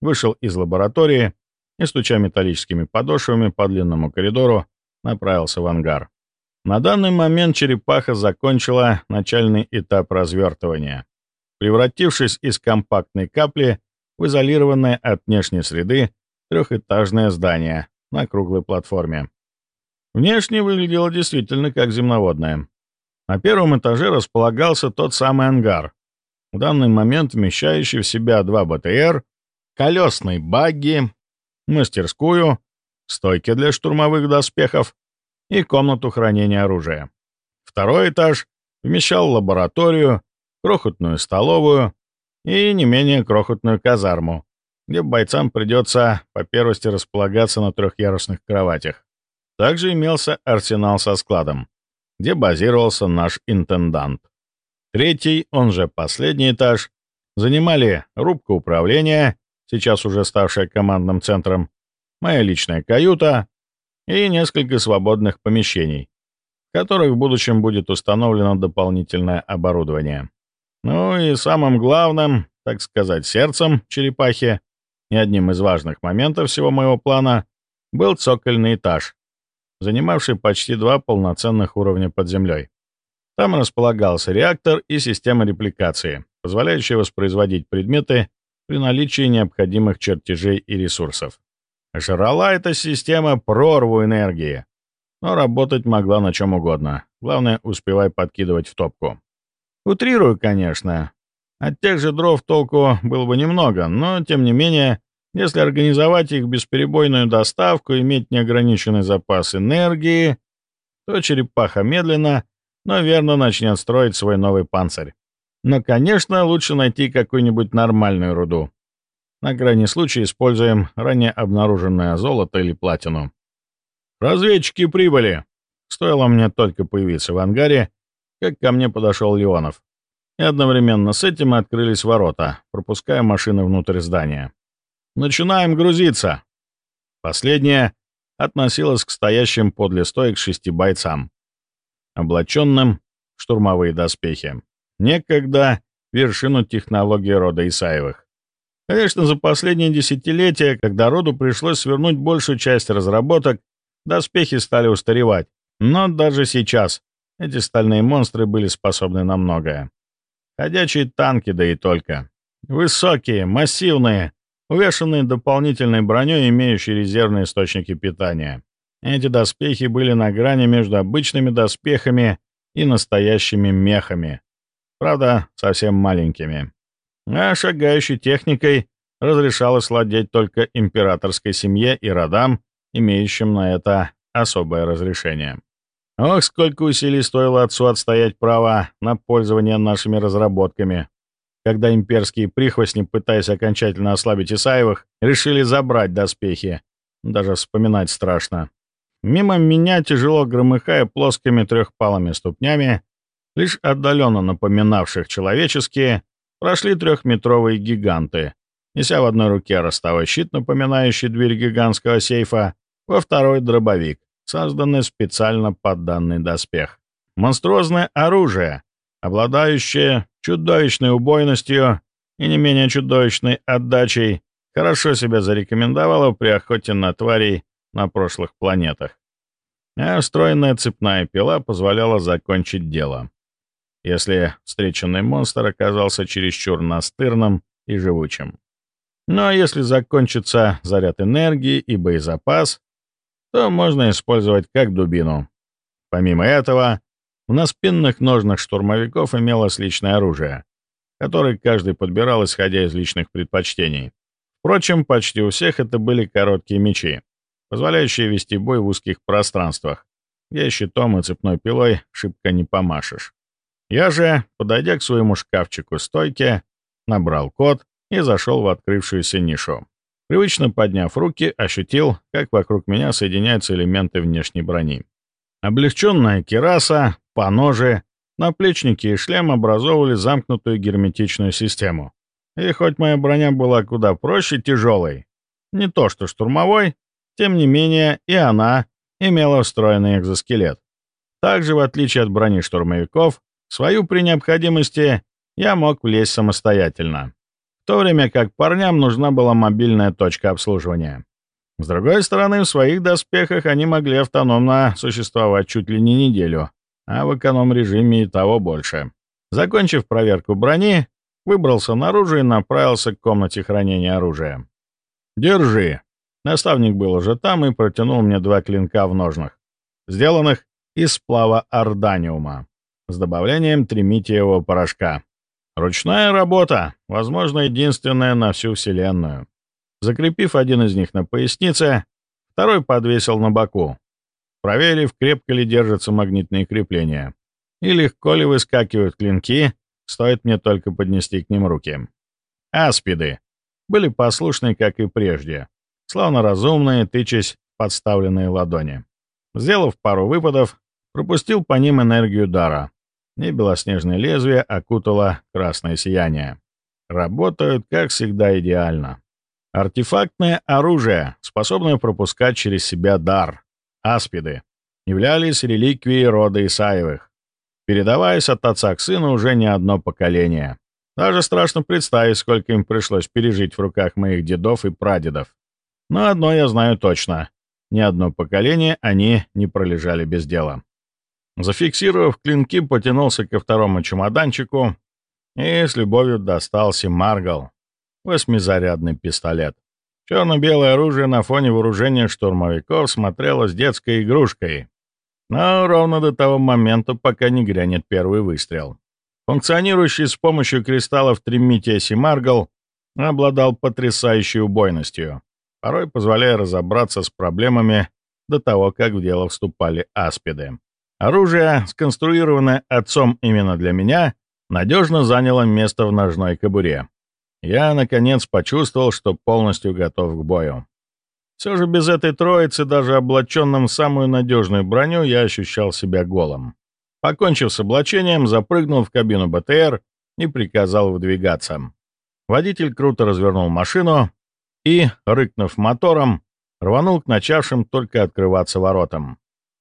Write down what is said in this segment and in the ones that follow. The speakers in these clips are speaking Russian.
вышел из лаборатории и, стуча металлическими подошвами по длинному коридору, направился в ангар. На данный момент черепаха закончила начальный этап развертывания, превратившись из компактной капли в изолированное от внешней среды трехэтажное здание на круглой платформе. Внешне выглядело действительно как земноводное. На первом этаже располагался тот самый ангар, в данный момент вмещающий в себя два БТР, колесный багги, мастерскую, стойки для штурмовых доспехов и комнату хранения оружия. Второй этаж вмещал лабораторию, крохотную столовую и не менее крохотную казарму, где бойцам придется по первости располагаться на трехъярусных кроватях. Также имелся арсенал со складом, где базировался наш интендант. Третий, он же последний этаж, занимали рубка управления, сейчас уже ставшая командным центром, моя личная каюта и несколько свободных помещений, в которых в будущем будет установлено дополнительное оборудование. Ну и самым главным, так сказать, сердцем черепахи и одним из важных моментов всего моего плана был цокольный этаж, занимавший почти два полноценных уровня под землей. Там располагался реактор и система репликации, позволяющая воспроизводить предметы при наличии необходимых чертежей и ресурсов. Жрала эта система прорву энергии, но работать могла на чем угодно. Главное, успевай подкидывать в топку. Утрирую, конечно. От тех же дров толку было бы немного, но, тем не менее, если организовать их бесперебойную доставку иметь неограниченный запас энергии, то черепаха медленно, но верно начнет строить свой новый панцирь. Но, конечно, лучше найти какую-нибудь нормальную руду. На крайний случай используем ранее обнаруженное золото или платину. «Разведчики прибыли!» Стоило мне только появиться в ангаре, как ко мне подошел Леонов. И одновременно с этим открылись ворота, пропуская машины внутрь здания. «Начинаем грузиться!» Последняя относилась к стоящим подле стоек шести бойцам, облаченным в штурмовые доспехи. Некогда вершину технологии рода Исаевых. Конечно, за последние десятилетия, когда роду пришлось свернуть большую часть разработок, доспехи стали устаревать. Но даже сейчас эти стальные монстры были способны на многое. Ходячие танки, да и только. Высокие, массивные, увешанные дополнительной броней, имеющие резервные источники питания. Эти доспехи были на грани между обычными доспехами и настоящими мехами. Правда, совсем маленькими. А шагающей техникой разрешалось владеть только императорской семье и родам, имеющим на это особое разрешение. Ох, сколько усилий стоило отцу отстоять право на пользование нашими разработками, когда имперские прихвостни, пытаясь окончательно ослабить Исаевых, решили забрать доспехи. Даже вспоминать страшно. Мимо меня, тяжело громыхая плоскими трехпалыми ступнями, лишь отдаленно напоминавших человеческие, прошли трехметровые гиганты, неся в одной руке ростовой щит, напоминающий дверь гигантского сейфа, во второй — дробовик созданный специально под данный доспех. Монструозное оружие, обладающее чудовищной убойностью и не менее чудовищной отдачей, хорошо себя зарекомендовало при охоте на тварей на прошлых планетах. А встроенная цепная пила позволяла закончить дело, если встреченный монстр оказался чересчур настырным и живучим. Но если закончится заряд энергии и боезапас, то можно использовать как дубину. Помимо этого, в наспинных ножнах штурмовиков имелось личное оружие, которое каждый подбирал, исходя из личных предпочтений. Впрочем, почти у всех это были короткие мечи, позволяющие вести бой в узких пространствах, где щитом и цепной пилой шибко не помашешь. Я же, подойдя к своему шкафчику стойки, набрал код и зашел в открывшуюся нишу. Привычно подняв руки, ощутил, как вокруг меня соединяются элементы внешней брони. Облегченная кераса, поножи, наплечники и шлем образовывали замкнутую герметичную систему. И хоть моя броня была куда проще тяжелой, не то что штурмовой, тем не менее и она имела встроенный экзоскелет. Также, в отличие от брони штурмовиков, свою при необходимости я мог влезть самостоятельно. в то время как парням нужна была мобильная точка обслуживания. С другой стороны, в своих доспехах они могли автономно существовать чуть ли не неделю, а в эконом-режиме и того больше. Закончив проверку брони, выбрался наружу и направился к комнате хранения оружия. «Держи!» Наставник был уже там и протянул мне два клинка в ножнах, сделанных из сплава орданиума, с добавлением тримитиевого порошка. Ручная работа, возможно, единственная на всю Вселенную. Закрепив один из них на пояснице, второй подвесил на боку, проверив, крепко ли держатся магнитные крепления и легко ли выскакивают клинки, стоит мне только поднести к ним руки. Аспиды были послушны, как и прежде, словно разумные, тычась подставленные ладони. Сделав пару выпадов, пропустил по ним энергию дара, и белоснежное лезвие окутало красное сияние. Работают, как всегда, идеально. Артефактное оружие, способное пропускать через себя дар, аспиды, являлись реликвией рода Исаевых, передаваясь от отца к сыну уже не одно поколение. Даже страшно представить, сколько им пришлось пережить в руках моих дедов и прадедов. Но одно я знаю точно. Ни одно поколение они не пролежали без дела. Зафиксировав клинки, потянулся ко второму чемоданчику и с любовью достался Маргал, восьмизарядный пистолет. Черно-белое оружие на фоне вооружения штурмовиков смотрелось детской игрушкой, но ровно до того момента, пока не грянет первый выстрел. Функционирующий с помощью кристаллов Тримития Симаргал обладал потрясающей убойностью, порой позволяя разобраться с проблемами до того, как в дело вступали аспиды. Оружие, сконструированное отцом именно для меня, надежно заняло место в ножной кобуре я, наконец, почувствовал, что полностью готов к бою. Все же без этой троицы, даже облаченным в самую надежную броню, я ощущал себя голым. Покончив с облачением, запрыгнул в кабину БТР и приказал выдвигаться. Водитель круто развернул машину и, рыкнув мотором, рванул к начавшим только открываться воротам.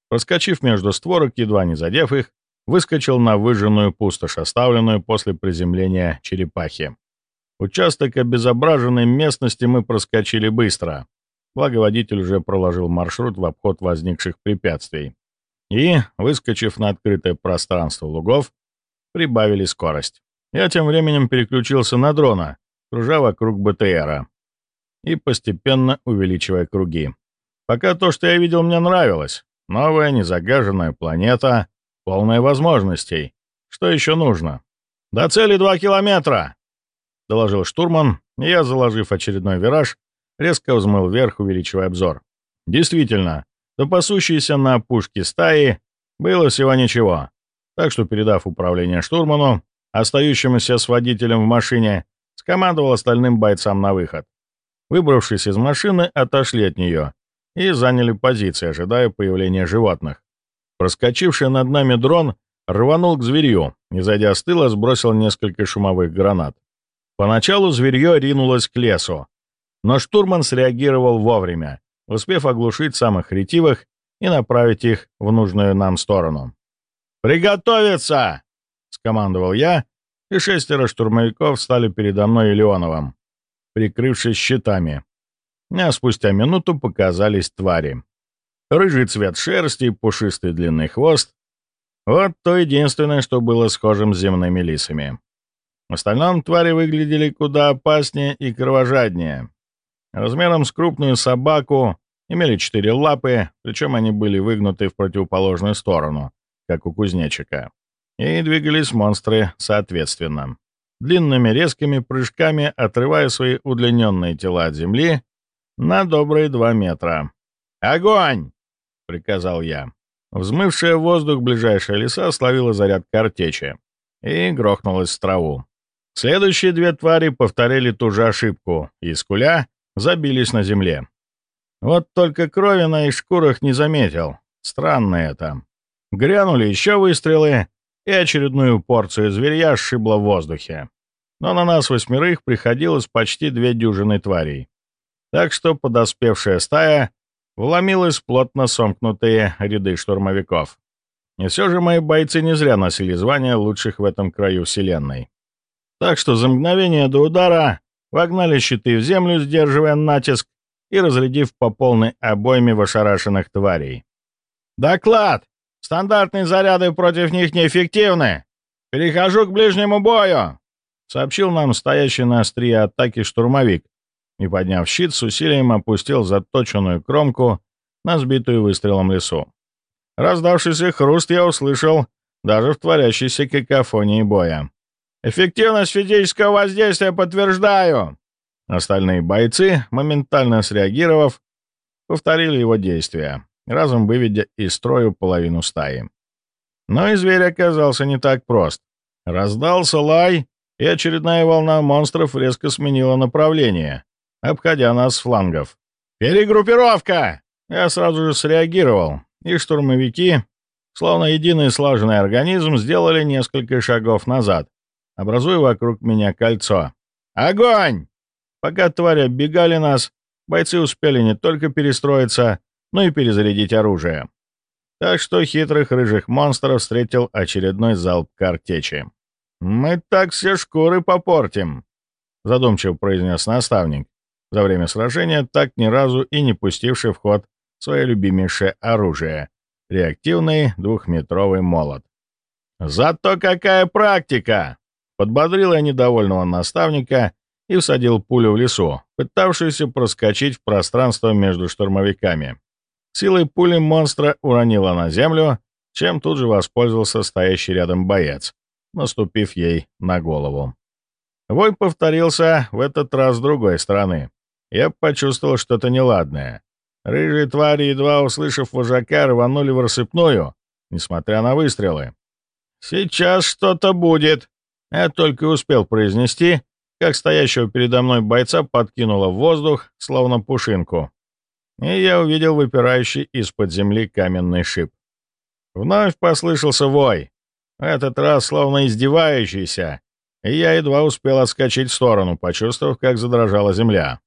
Проскочив между створок, едва не задев их, выскочил на выжженную пустошь, оставленную после приземления черепахи. Участок обезображенной местности мы проскочили быстро, благо водитель уже проложил маршрут в обход возникших препятствий. И, выскочив на открытое пространство лугов, прибавили скорость. Я тем временем переключился на дрона, кружа вокруг БТРа и постепенно увеличивая круги. Пока то, что я видел, мне нравилось. Новая, незагаженная планета, полная возможностей. Что еще нужно? «До цели два километра!» — доложил штурман, и я, заложив очередной вираж, резко взмыл вверх, увеличивая обзор. Действительно, до пасущейся на опушке стаи было всего ничего, так что, передав управление штурману, остающемуся с водителем в машине, скомандовал остальным бойцам на выход. Выбравшись из машины, отошли от нее и заняли позиции, ожидая появления животных. Проскочивший над нами дрон рванул к зверью и, зайдя с тыла, сбросил несколько шумовых гранат. Поначалу зверье ринулось к лесу, но штурман среагировал вовремя, успев оглушить самых ретивых и направить их в нужную нам сторону. «Приготовиться!» — скомандовал я, и шестеро штурмовиков стали передо мной и Леоновым, прикрывшись щитами. А спустя минуту показались твари. Рыжий цвет шерсти, пушистый длинный хвост — вот то единственное, что было схожим с земными лисами. В остальном твари выглядели куда опаснее и кровожаднее. Размером с крупную собаку имели четыре лапы, причем они были выгнуты в противоположную сторону, как у кузнечика. И двигались монстры соответственно. Длинными резкими прыжками отрывая свои удлиненные тела от земли на добрые два метра. «Огонь!» — приказал я. Взмывшая в воздух ближайшая леса словила заряд картечи и грохнулась в траву. Следующие две твари повторили ту же ошибку и, скуля, забились на земле. Вот только крови на их шкурах не заметил. Странно это. Грянули еще выстрелы, и очередную порцию зверья сшибло в воздухе. Но на нас восьмерых приходилось почти две дюжины тварей. Так что подоспевшая стая вломилась в плотно сомкнутые ряды штурмовиков. И все же мои бойцы не зря носили звание лучших в этом краю Вселенной. Так что за мгновение до удара вогнали щиты в землю, сдерживая натиск и разрядив по полной обойме в ошарашенных тварей. «Доклад! Стандартные заряды против них неэффективны! Перехожу к ближнему бою!» — сообщил нам стоящий на острие атаки штурмовик и, подняв щит, с усилием опустил заточенную кромку на сбитую выстрелом лесу. Раздавшийся хруст я услышал даже в творящейся какофонии боя. «Эффективность физического воздействия подтверждаю!» Остальные бойцы, моментально среагировав, повторили его действия, разом выведя из строя половину стаи. Но и зверь оказался не так прост. Раздался лай, и очередная волна монстров резко сменила направление, обходя нас с флангов. «Перегруппировка!» Я сразу же среагировал, и штурмовики, словно единый слаженный организм, сделали несколько шагов назад, образуя вокруг меня кольцо. «Огонь!» Пока твари оббегали нас, бойцы успели не только перестроиться, но и перезарядить оружие. Так что хитрых рыжих монстров встретил очередной залп картечи. «Мы так все шкуры попортим», — задумчиво произнес наставник, за время сражения так ни разу и не пустивший в ход свое любимейшее оружие — реактивный двухметровый молот. «Зато какая практика!» — подбодрил я недовольного наставника и всадил пулю в лесу, пытавшуюся проскочить в пространство между штурмовиками. Силой пули монстра уронила на землю, чем тут же воспользовался стоящий рядом боец, наступив ей на голову. Вой повторился в этот раз с другой стороны. Я почувствовал что-то неладное. Рыжие твари, едва услышав вожака, рванули в рассыпную, несмотря на выстрелы. «Сейчас что-то будет!» Я только успел произнести, как стоящего передо мной бойца подкинуло в воздух, словно пушинку. И я увидел выпирающий из-под земли каменный шип. Вновь послышался вой, этот раз словно издевающийся, и я едва успел отскочить в сторону, почувствовав, как задрожала земля.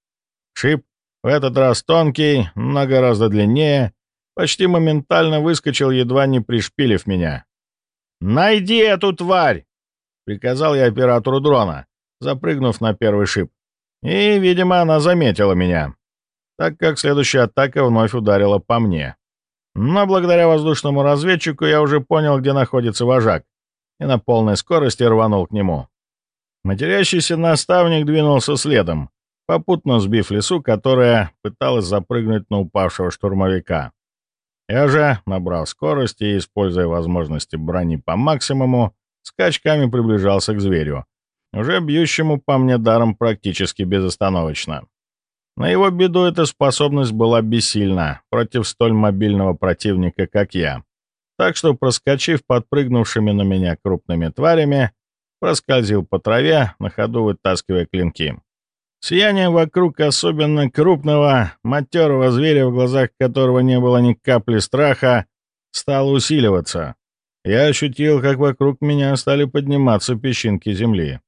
Шип, в этот раз тонкий, но гораздо длиннее, почти моментально выскочил, едва не пришпилив меня. «Найди эту тварь!» — приказал я оператору дрона, запрыгнув на первый шип. И, видимо, она заметила меня, так как следующая атака вновь ударила по мне. Но благодаря воздушному разведчику я уже понял, где находится вожак, и на полной скорости рванул к нему. Матерящийся наставник двинулся следом, попутно сбив лесу, которая пыталась запрыгнуть на упавшего штурмовика. Я же, набрав скорость и используя возможности брони по максимуму, скачками приближался к зверю, уже бьющему по мне даром практически безостановочно. На его беду эта способность была бессильна против столь мобильного противника, как я. Так что, проскочив подпрыгнувшими на меня крупными тварями, проскользил по траве, на ходу вытаскивая клинки. Сияние вокруг особенно крупного, матерого зверя, в глазах которого не было ни капли страха, стало усиливаться. Я ощутил, как вокруг меня стали подниматься песчинки земли.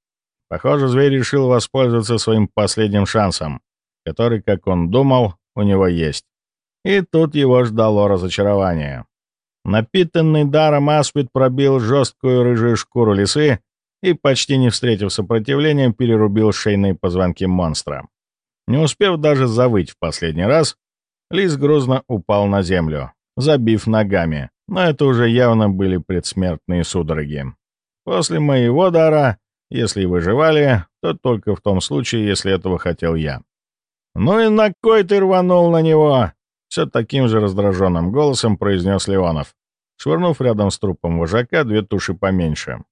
Похоже, зверь решил воспользоваться своим последним шансом, который, как он думал, у него есть. И тут его ждало разочарование. Напитанный даром аспид пробил жесткую рыжую шкуру лисы и, почти не встретив сопротивления, перерубил шейные позвонки монстра. Не успев даже завыть в последний раз, лис грузно упал на землю, забив ногами, но это уже явно были предсмертные судороги. После моего дара если выживали, то только в том случае, если этого хотел я. «Ну и на кой ты рванул на него?» Все таким же раздраженным голосом произнес Леонов, швырнув рядом с трупом вожака две туши поменьше.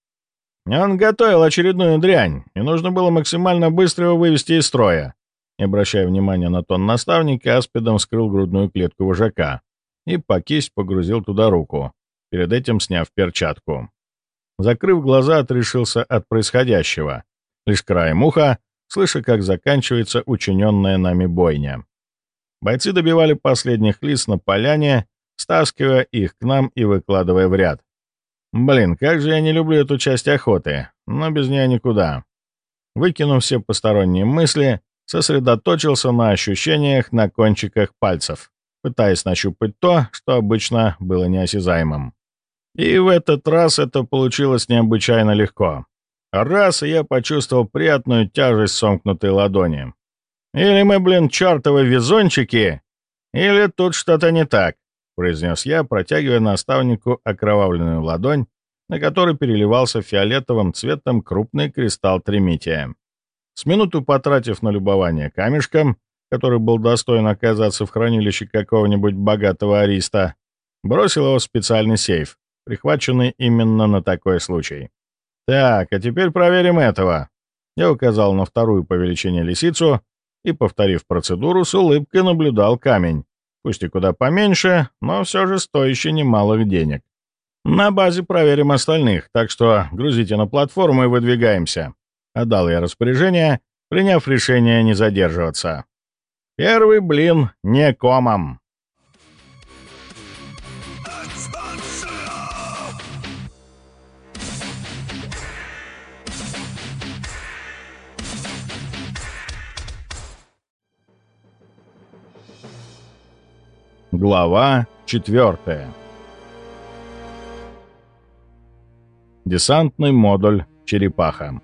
Он готовил очередную дрянь, и нужно было максимально быстро его вывести из строя. Не обращая внимания на тон наставника, аспидом вскрыл грудную клетку вожака и по кисть погрузил туда руку, перед этим сняв перчатку. Закрыв глаза, отрешился от происходящего, лишь краем уха, слыша, как заканчивается учиненная нами бойня. Бойцы добивали последних лиц на поляне, стаскивая их к нам и выкладывая в ряд. Блин, как же я не люблю эту часть охоты, но без нее никуда. Выкинув все посторонние мысли, сосредоточился на ощущениях на кончиках пальцев, пытаясь нащупать то, что обычно было неосязаемым. И в этот раз это получилось необычайно легко. Раз, я почувствовал приятную тяжесть сомкнутой ладони. Или мы, блин, чертовы везунчики, или тут что-то не так, произнес я, протягивая наставнику окровавленную ладонь, на которой переливался фиолетовым цветом крупный кристалл тримития. С минуту потратив на любование камешком, который был достоин оказаться в хранилище какого-нибудь богатого ариста, бросил его в специальный сейф, прихваченный именно на такой случай. «Так, а теперь проверим этого». Я указал на вторую по величине лисицу и, повторив процедуру, с улыбкой наблюдал камень, пусть и куда поменьше, но все же стоящий немалых денег. На базе проверим остальных, так что грузите на платформу и выдвигаемся. Отдал я распоряжение, приняв решение не задерживаться. Первый блин не комом. Глава четвертая. Десантный модуль «Черепаха».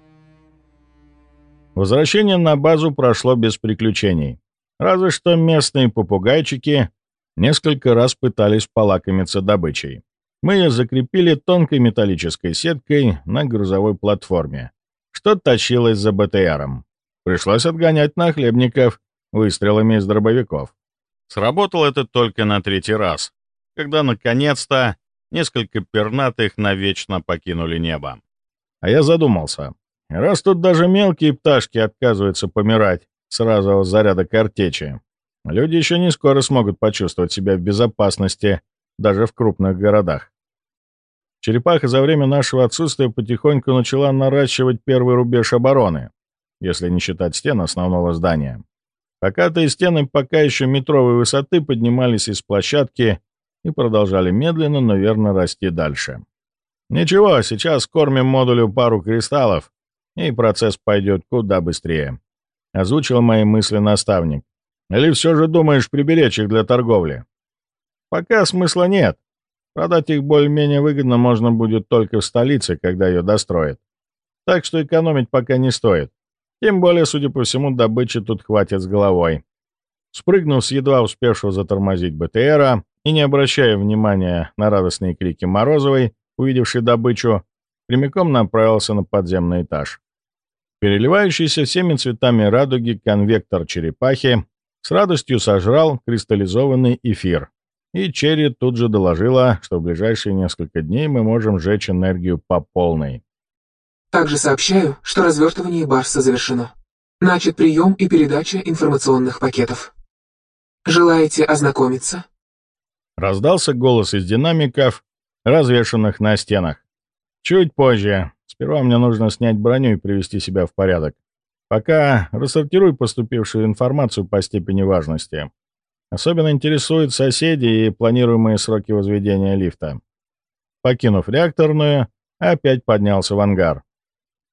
Возвращение на базу прошло без приключений. Разве что местные попугайчики несколько раз пытались полакомиться добычей. Мы ее закрепили тонкой металлической сеткой на грузовой платформе, что тащилось за БТРом. Пришлось отгонять нахлебников выстрелами из дробовиков. Сработало это только на третий раз, когда, наконец-то, несколько пернатых навечно покинули небо. А я задумался. Раз тут даже мелкие пташки отказываются помирать с разового заряда картечи, люди еще не скоро смогут почувствовать себя в безопасности даже в крупных городах. Черепаха за время нашего отсутствия потихоньку начала наращивать первый рубеж обороны, если не считать стен основного здания. Покатые стены пока еще метровой высоты поднимались из площадки и продолжали медленно, но верно расти дальше. «Ничего, сейчас кормим модулю пару кристаллов, и процесс пойдет куда быстрее», — озвучил мои мысли наставник. «Или все же думаешь приберечь их для торговли?» «Пока смысла нет. Продать их более-менее выгодно можно будет только в столице, когда ее достроят. Так что экономить пока не стоит. Тем более, судя по всему, добычи тут хватит с головой». Спрыгнув с едва успевшего затормозить БТРа и не обращая внимания на радостные крики Морозовой, увидевшей добычу, прямиком направился на подземный этаж. Переливающийся всеми цветами радуги конвектор черепахи с радостью сожрал кристаллизованный эфир, и Черри тут же доложила, что в ближайшие несколько дней мы можем сжечь энергию по полной. Также сообщаю, что развертывание Барса завершено. Начат прием и передача информационных пакетов. Желаете ознакомиться?» Раздался голос из динамиков, развешанных на стенах. «Чуть позже. Сперва мне нужно снять броню и привести себя в порядок. Пока рассортируй поступившую информацию по степени важности. Особенно интересуют соседи и планируемые сроки возведения лифта». Покинув реакторную, опять поднялся в ангар.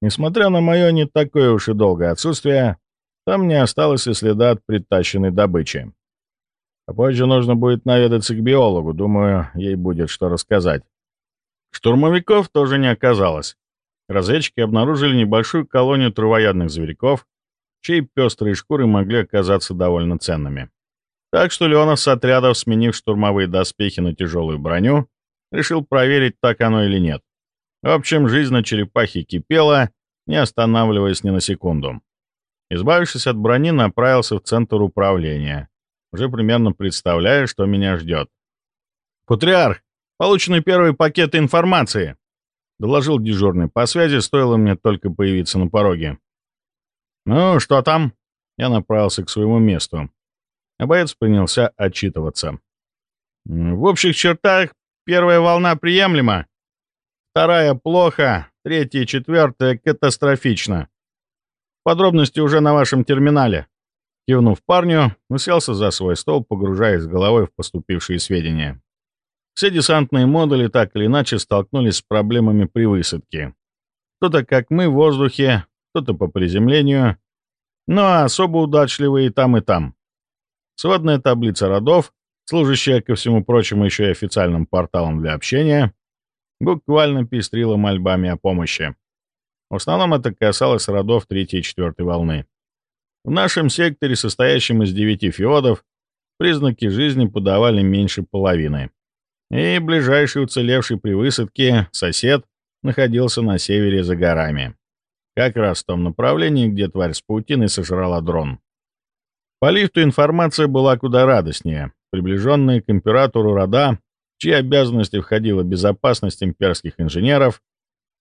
Несмотря на мое не такое уж и долгое отсутствие, там не осталось и следа от притащенной добычи. А позже нужно будет наведаться к биологу, думаю, ей будет что рассказать. Штурмовиков тоже не оказалось. Разведчики обнаружили небольшую колонию травоядных зверьков, чьи пестрые шкуры могли оказаться довольно ценными. Так что Леонов с отрядов, сменив штурмовые доспехи на тяжелую броню, решил проверить, так оно или нет. В общем, жизнь на черепахе кипела, не останавливаясь ни на секунду. Избавившись от брони, направился в центр управления, уже примерно представляя, что меня ждет. «Патриарх, получены первые пакеты информации!» — доложил дежурный по связи, стоило мне только появиться на пороге. «Ну, что там?» Я направился к своему месту. А боец принялся отчитываться. «В общих чертах первая волна приемлема, вторая плохо, третья и четвертая катастрофично. Подробности уже на вашем терминале». Кивнув парню, уселся за свой стол, погружаясь головой в поступившие сведения. Все десантные модули так или иначе столкнулись с проблемами при высадке. Кто-то, как мы, в воздухе, кто-то по приземлению, но особо удачливые и там, и там. Сводная таблица родов, служащая, ко всему прочему, еще и официальным порталом для общения, буквально пестрила мольбами о помощи. В основном это касалось родов третьей и четвертой волны. В нашем секторе, состоящем из девяти феодов, признаки жизни подавали меньше половины. И ближайший уцелевший при высадке сосед находился на севере за горами. Как раз в том направлении, где тварь с паутиной сожрала дрон. По лифту информация была куда радостнее. Приближенные к императору рода, чьи обязанности входила безопасность имперских инженеров,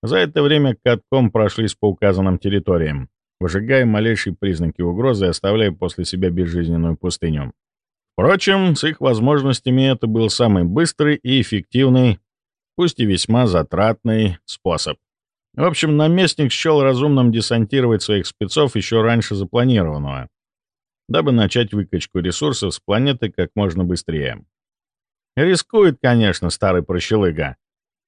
за это время катком прошлись по указанным территориям, выжигая малейшие признаки угрозы и оставляя после себя безжизненную пустыню. Впрочем, с их возможностями это был самый быстрый и эффективный, пусть и весьма затратный способ. В общем, наместник счел разумным десантировать своих спецов еще раньше запланированного, дабы начать выкачку ресурсов с планеты как можно быстрее. Рискует, конечно, старый прощелыга,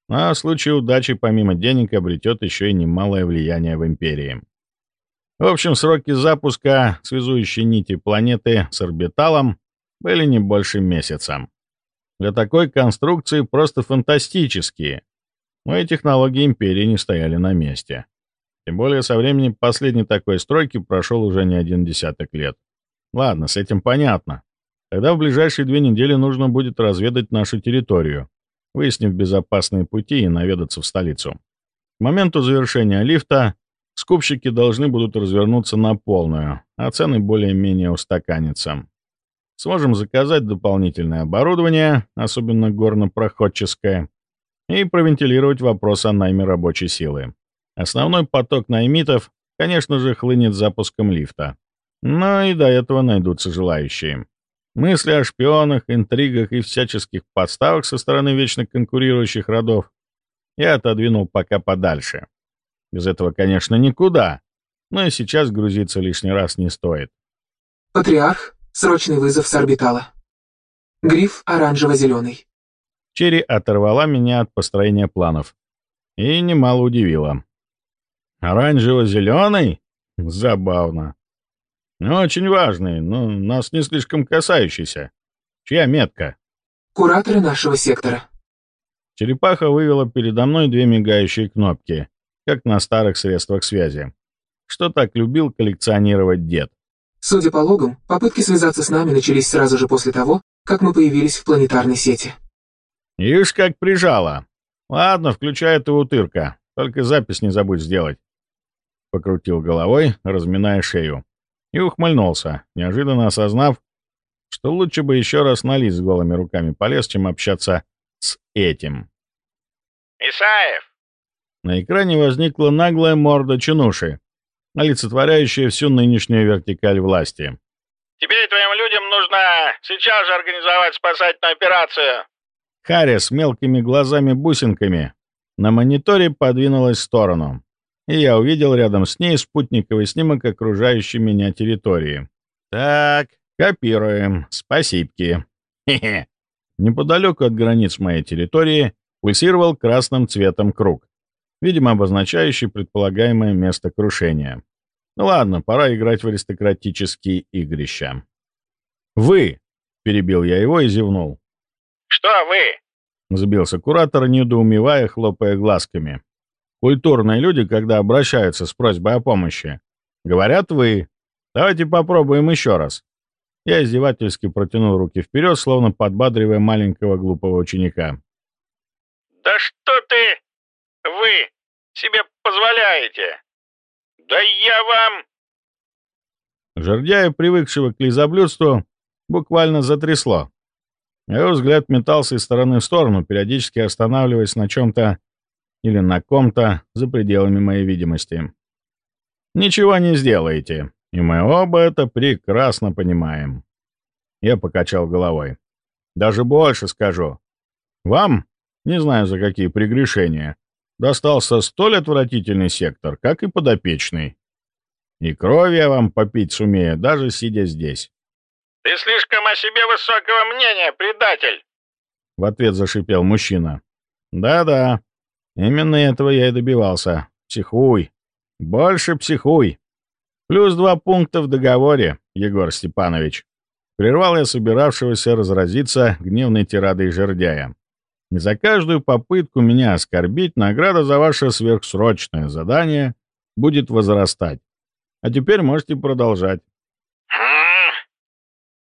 но в случае удачи помимо денег обретет еще и немалое влияние в Империи. В общем, сроки запуска связующей нити планеты с орбиталом были не больше месяца. Для такой конструкции просто фантастические, но и технологии Империи не стояли на месте. Тем более со времени последней такой стройки прошел уже не один десяток лет. Ладно, с этим понятно. Тогда в ближайшие две недели нужно будет разведать нашу территорию, выяснив безопасные пути и наведаться в столицу. К моменту завершения лифта скупщики должны будут развернуться на полную, а цены более-менее устаканятся. Сможем заказать дополнительное оборудование, особенно горно-проходческое, и провентилировать вопрос о найме рабочей силы. Основной поток наймитов, конечно же, хлынет запуском лифта. Но и до этого найдутся желающие. Мысли о шпионах, интригах и всяческих подставах со стороны вечно конкурирующих родов я отодвинул пока подальше. Без этого, конечно, никуда, но и сейчас грузиться лишний раз не стоит. Патриарх, срочный вызов с орбитала. Гриф оранжево-зеленый. Черри оторвала меня от построения планов. И немало удивила. «Оранжево-зеленый? Забавно. Очень важный, но нас не слишком касающийся. Чья метка?» «Кураторы нашего сектора». Черепаха вывела передо мной две мигающие кнопки, как на старых средствах связи. Что так любил коллекционировать дед. Судя по логам, попытки связаться с нами начались сразу же после того, как мы появились в планетарной сети. Ишь, как прижала. Ладно, включай этого утырка. Только запись не забудь сделать. Покрутил головой, разминая шею. И ухмыльнулся, неожиданно осознав, что лучше бы еще раз на с голыми руками полез, чем общаться с этим. «Исаев!» На экране возникла наглая морда Чинуши, олицетворяющая всю нынешнюю вертикаль власти. «Тебе и твоим людям нужно сейчас же организовать спасательную операцию!» Харри с мелкими глазами-бусинками на мониторе подвинулась в сторону, и я увидел рядом с ней спутниковый снимок окружающей меня территории. Так, копируем. Спасибки. Хе-хе. Неподалеку от границ моей территории пульсировал красным цветом круг, видимо, обозначающий предполагаемое место крушения. Ну ладно, пора играть в аристократические игрища. «Вы!» — перебил я его и зевнул. «Что вы?» — сбился куратор, недоумевая, хлопая глазками. «Культурные люди, когда обращаются с просьбой о помощи, говорят «вы». Давайте попробуем еще раз». Я издевательски протянул руки вперед, словно подбадривая маленького глупого ученика. «Да что ты, вы, себе позволяете? Да я вам...» Жердяя, привыкшего к лизоблюдству, буквально затрясло. Его взгляд метался из стороны в сторону, периодически останавливаясь на чем-то или на ком-то за пределами моей видимости. «Ничего не сделаете, и мы оба это прекрасно понимаем». Я покачал головой. «Даже больше скажу. Вам, не знаю за какие прегрешения, достался столь отвратительный сектор, как и подопечный. И крови я вам попить сумею, даже сидя здесь. «Ты слишком о себе высокого мнения, предатель!» В ответ зашипел мужчина. «Да-да, именно этого я и добивался. Психуй. Больше психуй. Плюс два пункта в договоре, Егор Степанович». Прервал я собиравшегося разразиться гневной тирадой жердяя. «За каждую попытку меня оскорбить награда за ваше сверхсрочное задание будет возрастать. А теперь можете продолжать. Хм,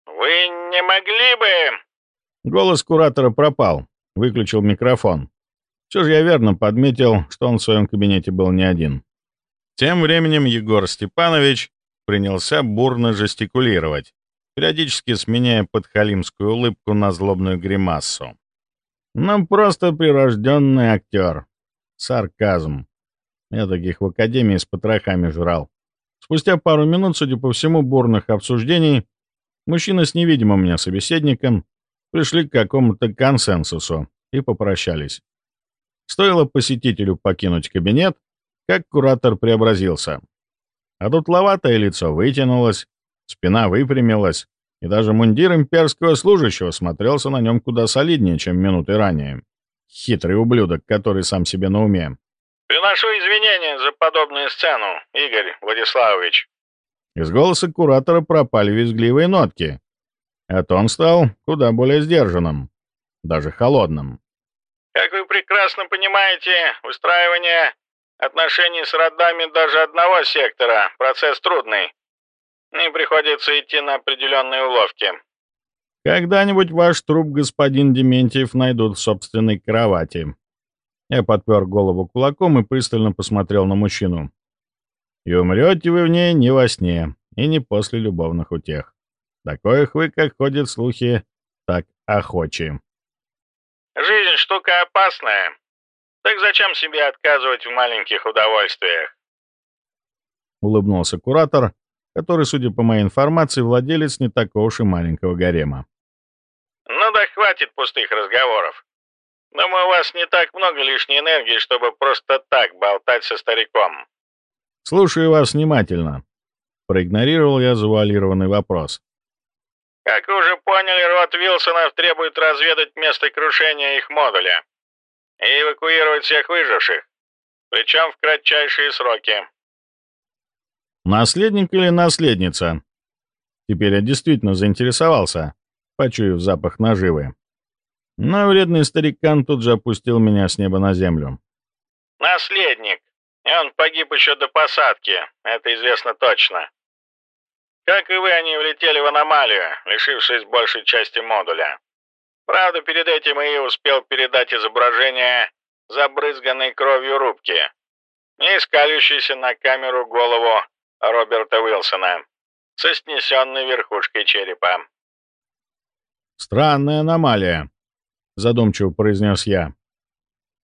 Вы не могли бы... Голос куратора пропал. Выключил микрофон. Все же я верно подметил, что он в своем кабинете был не один. Тем временем Егор Степанович принялся бурно жестикулировать, периодически сменяя подхалимскую улыбку на злобную гримассу. Ну, просто прирожденный актер. Сарказм. Я таких в академии с потрохами жрал. Спустя пару минут, судя по всему, бурных обсуждений, мужчины с невидимым мне собеседником пришли к какому-то консенсусу и попрощались. Стоило посетителю покинуть кабинет, как куратор преобразился. А тут ловатое лицо вытянулось, спина выпрямилась, и даже мундир имперского служащего смотрелся на нем куда солиднее, чем минуты ранее. Хитрый ублюдок, который сам себе на уме. Приношу извинения за подобную сцену, Игорь Владиславович. Из голоса куратора пропали визгливые нотки, а тон стал куда более сдержанным, даже холодным. Как вы прекрасно понимаете, устраивание отношений с родами даже одного сектора – процесс трудный. И приходится идти на определенные уловки. Когда-нибудь ваш труп, господин Дементьев, найдут в собственной кровати. Я подпер голову кулаком и пристально посмотрел на мужчину. И умрете вы в ней не во сне и не после любовных утех. Такоих вы, как ходят слухи, так охочи. Жизнь штука опасная. Так зачем себе отказывать в маленьких удовольствиях? Улыбнулся куратор, который, судя по моей информации, владелец не такого уж и маленького гарема. Ну да хватит пустых разговоров. Думаю, у вас не так много лишней энергии, чтобы просто так болтать со стариком. Слушаю вас внимательно. Проигнорировал я завуалированный вопрос. Как вы уже поняли, род Вилсонов требует разведать место крушения их модуля и эвакуировать всех выживших, причем в кратчайшие сроки. Наследник или наследница? Теперь я действительно заинтересовался, почуяв запах наживы. Но вредный старикан тут же опустил меня с неба на землю. Наследник. Он погиб еще до посадки, это известно точно. Как и вы, они влетели в аномалию, лишившись большей части модуля. Правда, перед этим и успел передать изображение забрызганной кровью рубки и скалющейся на камеру голову Роберта Уилсона со снесенной верхушкой черепа. «Странная аномалия», — задумчиво произнес я.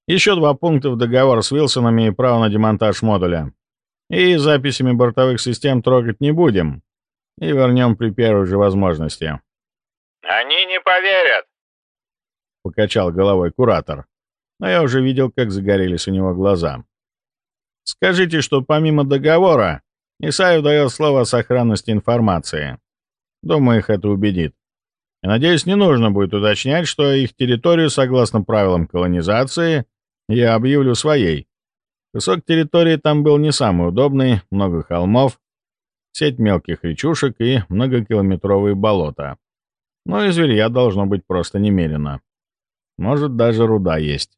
«Еще два пункта в договор с Уилсонами и право на демонтаж модуля. И записями бортовых систем трогать не будем. И вернем при первой же возможности». «Они не поверят», — покачал головой куратор. Но я уже видел, как загорелись у него глаза. «Скажите, что помимо договора Исаев дает слово о сохранности информации. Думаю, их это убедит. И, надеюсь, не нужно будет уточнять, что их территорию, согласно правилам колонизации, я объявлю своей. Кусок территории там был не самый удобный, много холмов, сеть мелких речушек и многокилометровые болота. Но и зверья должно быть просто немерено. Может, даже руда есть.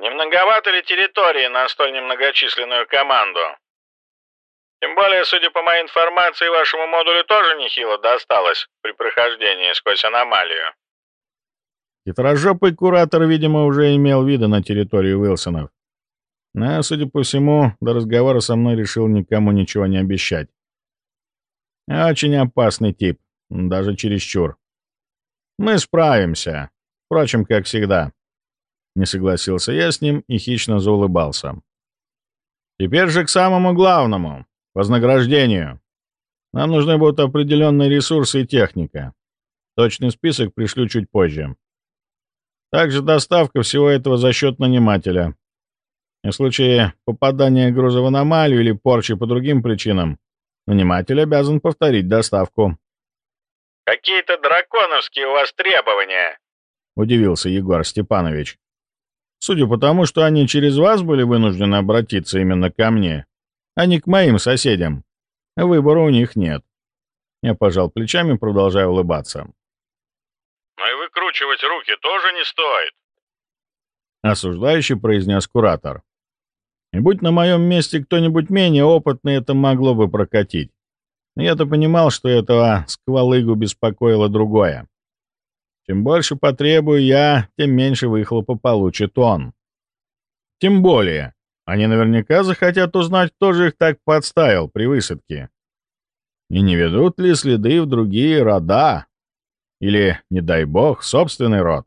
«Не многовато ли территории на столь немногочисленную команду?» Тем более, судя по моей информации, вашему модулю тоже нехило досталось при прохождении сквозь аномалию. Хитрожопый куратор, видимо, уже имел виды на территорию Уилсонов. Но, судя по всему, до разговора со мной решил никому ничего не обещать. Очень опасный тип, даже чересчур. Мы справимся. Впрочем, как всегда. Не согласился я с ним и хищно заулыбался. Теперь же к самому главному. Вознаграждению. Нам нужны будут определенные ресурсы и техника. Точный список пришлю чуть позже. Также доставка всего этого за счет нанимателя. В случае попадания груза в аномалию или порчи по другим причинам, наниматель обязан повторить доставку. «Какие-то драконовские у вас требования», — удивился Егор Степанович. «Судя по тому, что они через вас были вынуждены обратиться именно ко мне, а не к моим соседям. Выбора у них нет. Я пожал плечами, продолжая улыбаться. «Но и выкручивать руки тоже не стоит», — осуждающий произнес куратор. И будь на моем месте кто-нибудь менее опытный, это могло бы прокатить. Но я-то понимал, что этого сквалыгу беспокоило другое. Чем больше потребую я, тем меньше выхлопа получит он. Тем более, они наверняка захотят узнать, кто же их так подставил при высадке. И не ведут ли следы в другие рода? Или, не дай бог, собственный род?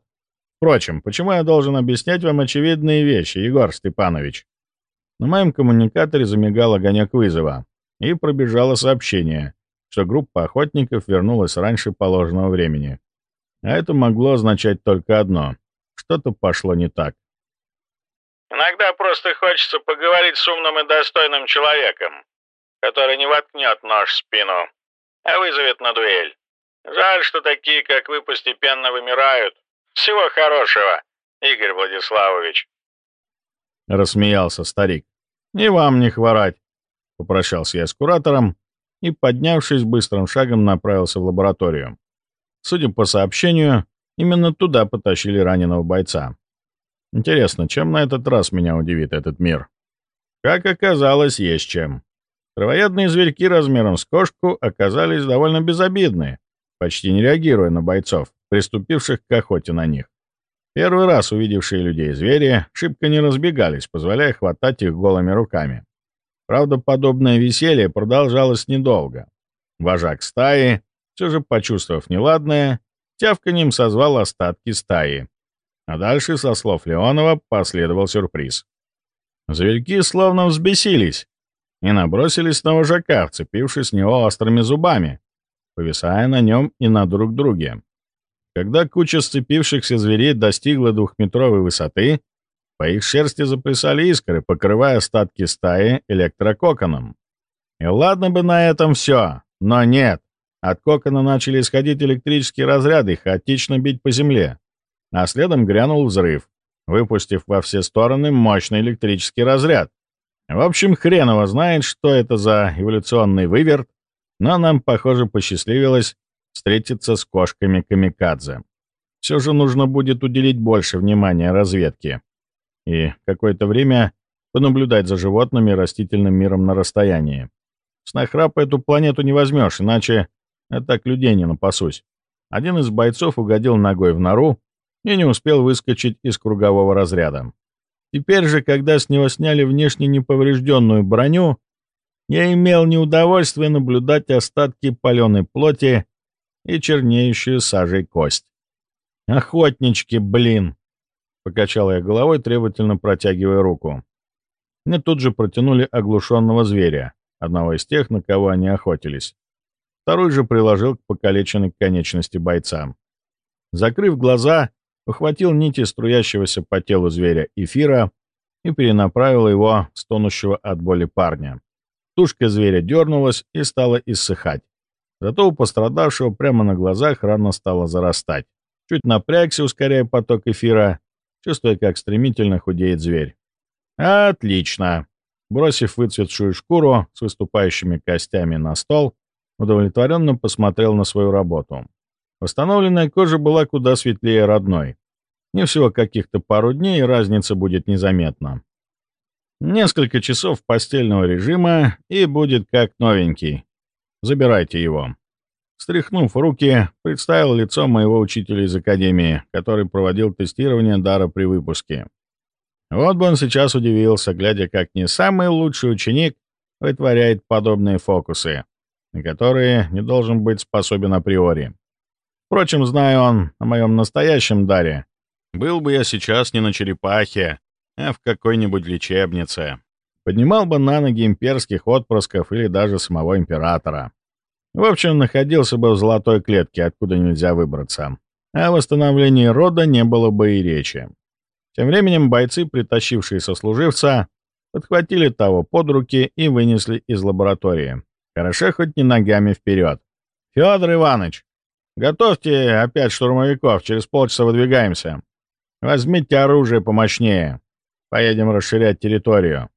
Впрочем, почему я должен объяснять вам очевидные вещи, Егор Степанович? На моем коммуникаторе замигал огонек вызова, и пробежало сообщение, что группа охотников вернулась раньше положенного времени. А это могло означать только одно — что-то пошло не так. Иногда просто хочется поговорить с умным и достойным человеком, который не воткнет нож в спину, а вызовет на дуэль. Жаль, что такие, как вы, постепенно вымирают. Всего хорошего, Игорь Владиславович. Рассмеялся старик. «И вам не хворать!» Попрощался я с куратором и, поднявшись быстрым шагом, направился в лабораторию. Судя по сообщению, именно туда потащили раненого бойца. Интересно, чем на этот раз меня удивит этот мир? Как оказалось, есть чем. Травоядные зверьки размером с кошку оказались довольно безобидны, почти не реагируя на бойцов, приступивших к охоте на них. Первый раз увидевшие людей звери шибко не разбегались, позволяя хватать их голыми руками. Правда, подобное веселье продолжалось недолго. Вожак стаи, все же почувствовав неладное, тявканьем созвал остатки стаи, а дальше, со слов Леонова, последовал сюрприз. Зверьки словно взбесились и набросились на вожака, вцепившись в него острыми зубами, повисая на нем и на друг друге. Когда куча сцепившихся зверей достигла двухметровой высоты, по их шерсти заплясали искры, покрывая остатки стаи электрококоном. И ладно бы на этом все, но нет. От кокона начали исходить электрические разряды, хаотично бить по земле а следом грянул взрыв, выпустив во все стороны мощный электрический разряд. В общем, хреново знает, что это за эволюционный выверт, но нам, похоже, посчастливилось встретиться с кошками камикадзе. Все же нужно будет уделить больше внимания разведке и какое-то время понаблюдать за животными и растительным миром на расстоянии. С нахрапа эту планету не возьмешь, иначе я так людей не напасусь. Один из бойцов угодил ногой в нору, и не успел выскочить из кругового разряда. Теперь же, когда с него сняли внешне неповрежденную броню, я имел неудовольствие наблюдать остатки паленой плоти и чернеющую сажей кость. «Охотнички, блин!» — покачал я головой, требовательно протягивая руку. Мне тут же протянули оглушенного зверя, одного из тех, на кого они охотились. Второй же приложил к покалеченной конечности бойца. Закрыв глаза, ухватил нити струящегося по телу зверя эфира и перенаправил его с тонущего от боли парня. Тушка зверя дернулась и стала иссыхать. Зато у пострадавшего прямо на глазах рана стала зарастать. Чуть напрягся, ускоряя поток эфира, чувствуя, как стремительно худеет зверь. «Отлично!» Бросив выцветшую шкуру с выступающими костями на стол, удовлетворенно посмотрел на свою работу. Восстановленная кожа была куда светлее родной. Не всего каких-то пару дней, разница будет незаметна. Несколько часов постельного режима, и будет как новенький. Забирайте его. Стряхнув руки, представил лицо моего учителя из академии, который проводил тестирование дара при выпуске. Вот бы он сейчас удивился, глядя, как не самый лучший ученик вытворяет подобные фокусы, на которые не должен быть способен априори. Впрочем, зная он о моем настоящем даре, был бы я сейчас не на черепахе, а в какой-нибудь лечебнице. Поднимал бы на ноги имперских отпрысков или даже самого императора. В общем, находился бы в золотой клетке, откуда нельзя выбраться. О восстановлении рода не было бы и речи. Тем временем бойцы, притащившие сослуживца, подхватили того под руки и вынесли из лаборатории. Хорошо хоть не ногами вперед. «Федор Иванович, Готовьте опять штурмовиков, через полчаса выдвигаемся. Возьмите оружие помощнее. Поедем расширять территорию.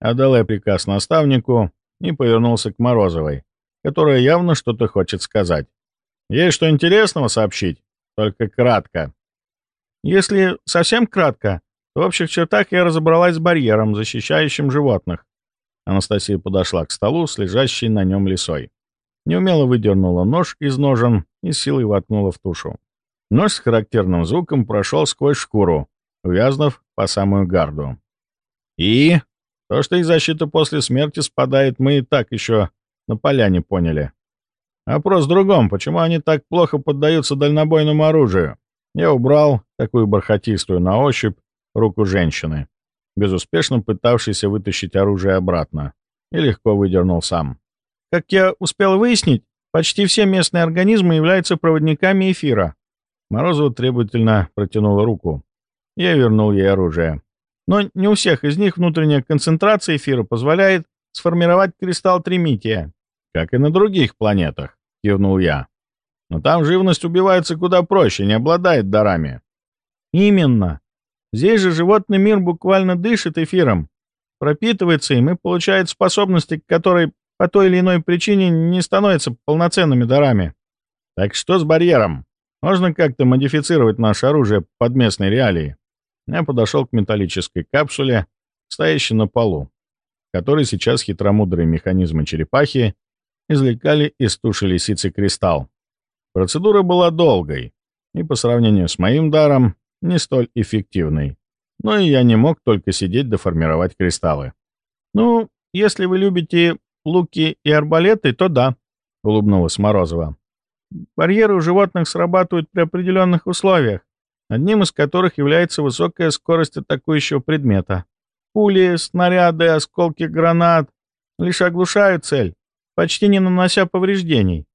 Отдал я приказ наставнику и повернулся к Морозовой, которая явно что-то хочет сказать. Есть что интересного сообщить? Только кратко. Если совсем кратко, В общих чертах я разобралась с барьером, защищающим животных. Анастасия подошла к столу с лежащей на нем лисой. Неумело выдернула нож из ножен и силой воткнула в тушу. Нож с характерным звуком прошел сквозь шкуру, увязнув по самую гарду. И то, что их защита после смерти спадает, мы и так еще на поляне поняли. Вопрос в другом, почему они так плохо поддаются дальнобойному оружию? Я убрал такую бархатистую на ощупь руку женщины, безуспешно пытавшейся вытащить оружие обратно, и легко выдернул сам. Как я успел выяснить, почти все местные организмы являются проводниками эфира. Морозова требовательно протянула руку. Я вернул ей оружие. Но не у всех из них внутренняя концентрация эфира позволяет сформировать кристалл тримития. Как и на других планетах, кивнул я. Но там живность убивается куда проще, не обладает дарами. Именно. Здесь же животный мир буквально дышит эфиром, пропитывается им и получает способности, которые по той или иной причине не становятся полноценными дарами. Так что с барьером? Можно как-то модифицировать наше оружие под местной реалии? Я подошел к металлической капсуле, стоящей на полу, которой сейчас хитромудрые механизмы черепахи извлекали из туши лисицы кристалл. Процедура была долгой и по сравнению с моим даром не столь эффективной. Но и я не мог только сидеть да формировать кристаллы. «Ну, если вы любите луки и арбалеты, то да», — улыбнулась Морозова. «Барьеры у животных срабатывают при определенных условиях, одним из которых является высокая скорость атакующего предмета. Пули, снаряды, осколки гранат лишь оглушают цель, почти не нанося повреждений.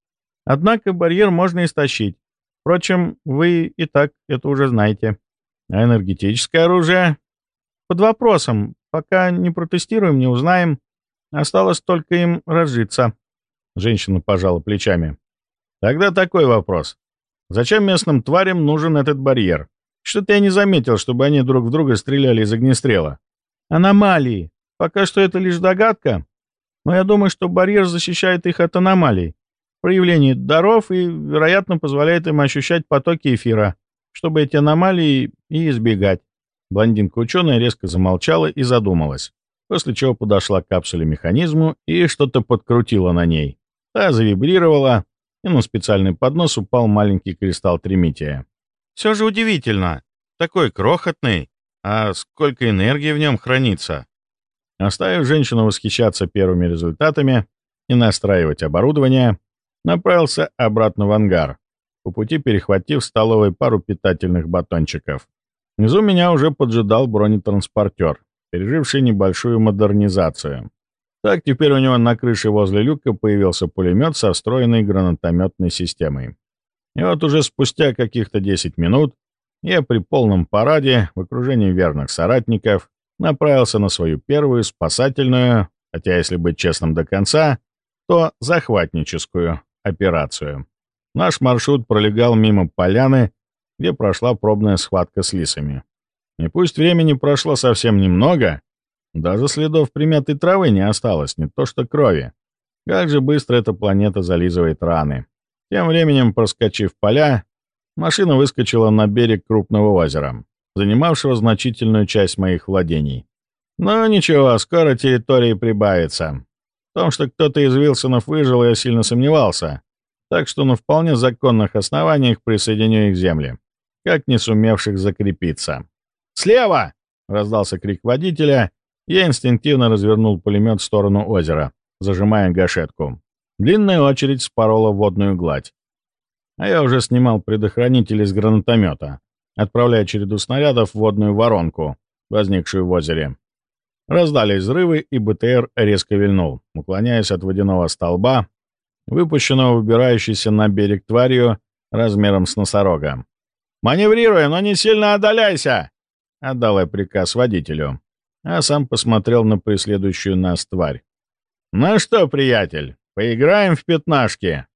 Однако барьер можно истощить, Впрочем, вы и так это уже знаете. А энергетическое оружие? Под вопросом. Пока не протестируем, не узнаем. Осталось только им разжиться. Женщина пожала плечами. Тогда такой вопрос. Зачем местным тварям нужен этот барьер? Что-то я не заметил, чтобы они друг в друга стреляли из огнестрела. Аномалии. Пока что это лишь догадка. Но я думаю, что барьер защищает их от аномалий проявлении даров и, вероятно, позволяет им ощущать потоки эфира, чтобы эти аномалии и избегать. Блондинка-ученая резко замолчала и задумалась, после чего подошла к капсуле-механизму и что-то подкрутила на ней. Та завибрировала, и на специальный поднос упал маленький кристалл тримития. «Все же удивительно. Такой крохотный. А сколько энергии в нем хранится?» Оставив женщину восхищаться первыми результатами и настраивать оборудование, направился обратно в ангар, по пути перехватив в столовой пару питательных батончиков. Внизу меня уже поджидал бронетранспортер, переживший небольшую модернизацию. Так теперь у него на крыше возле люка появился пулемет со встроенной гранатометной системой. И вот уже спустя каких-то 10 минут я при полном параде в окружении верных соратников направился на свою первую спасательную, хотя, если быть честным до конца, то захватническую операцию. Наш маршрут пролегал мимо поляны, где прошла пробная схватка с лисами. И пусть времени прошло совсем немного, даже следов примятой травы не осталось, не то что крови. Как же быстро эта планета зализывает раны. Тем временем, проскочив поля, машина выскочила на берег крупного озера, занимавшего значительную часть моих владений. Но ничего, скоро территории прибавится. В том, что кто-то из Вилсонов выжил, я сильно сомневался, так что на вполне законных основаниях присоединю их к земле, как не сумевших закрепиться. «Слева!» — раздался крик водителя, я инстинктивно развернул пулемет в сторону озера, зажимая гашетку. Длинная очередь спорола водную гладь. А я уже снимал предохранитель из гранатомета, отправляя череду снарядов в водную воронку, возникшую в озере. Раздались взрывы, и БТР резко вильнул, уклоняясь от водяного столба, выпущенного выбирающейся на берег тварью размером с носорога. «Маневрируй, но не сильно отдаляйся!» — отдал я приказ водителю, а сам посмотрел на преследующую нас тварь. «Ну что, приятель, поиграем в пятнашки?»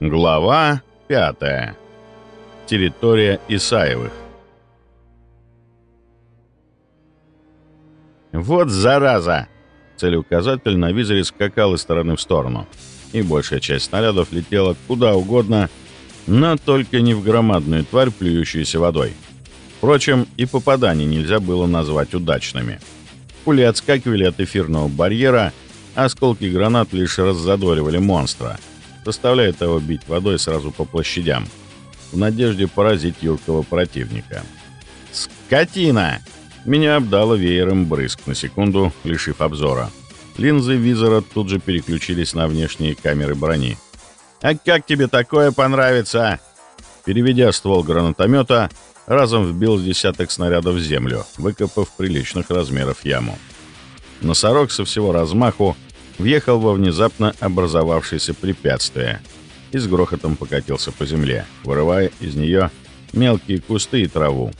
Глава 5. Территория Исаевых. Вот зараза! Целеуказатель на визоре скакал из стороны в сторону, и большая часть снарядов летела куда угодно, но только не в громадную тварь, плюющуюся водой. Впрочем, и попаданий нельзя было назвать удачными. Пули отскакивали от эфирного барьера, а осколки гранат лишь раззадоривали монстра, заставляя того бить водой сразу по площадям, в надежде поразить юркого противника. «Скотина!» Меня обдало веером брызг на секунду, лишив обзора. Линзы визора тут же переключились на внешние камеры брони. «А как тебе такое понравится?» Переведя ствол гранатомета, разом вбил десяток снарядов в землю, выкопав приличных размеров яму. Носорог со всего размаху въехал во внезапно образовавшееся препятствие и с грохотом покатился по земле, вырывая из нее мелкие кусты и траву.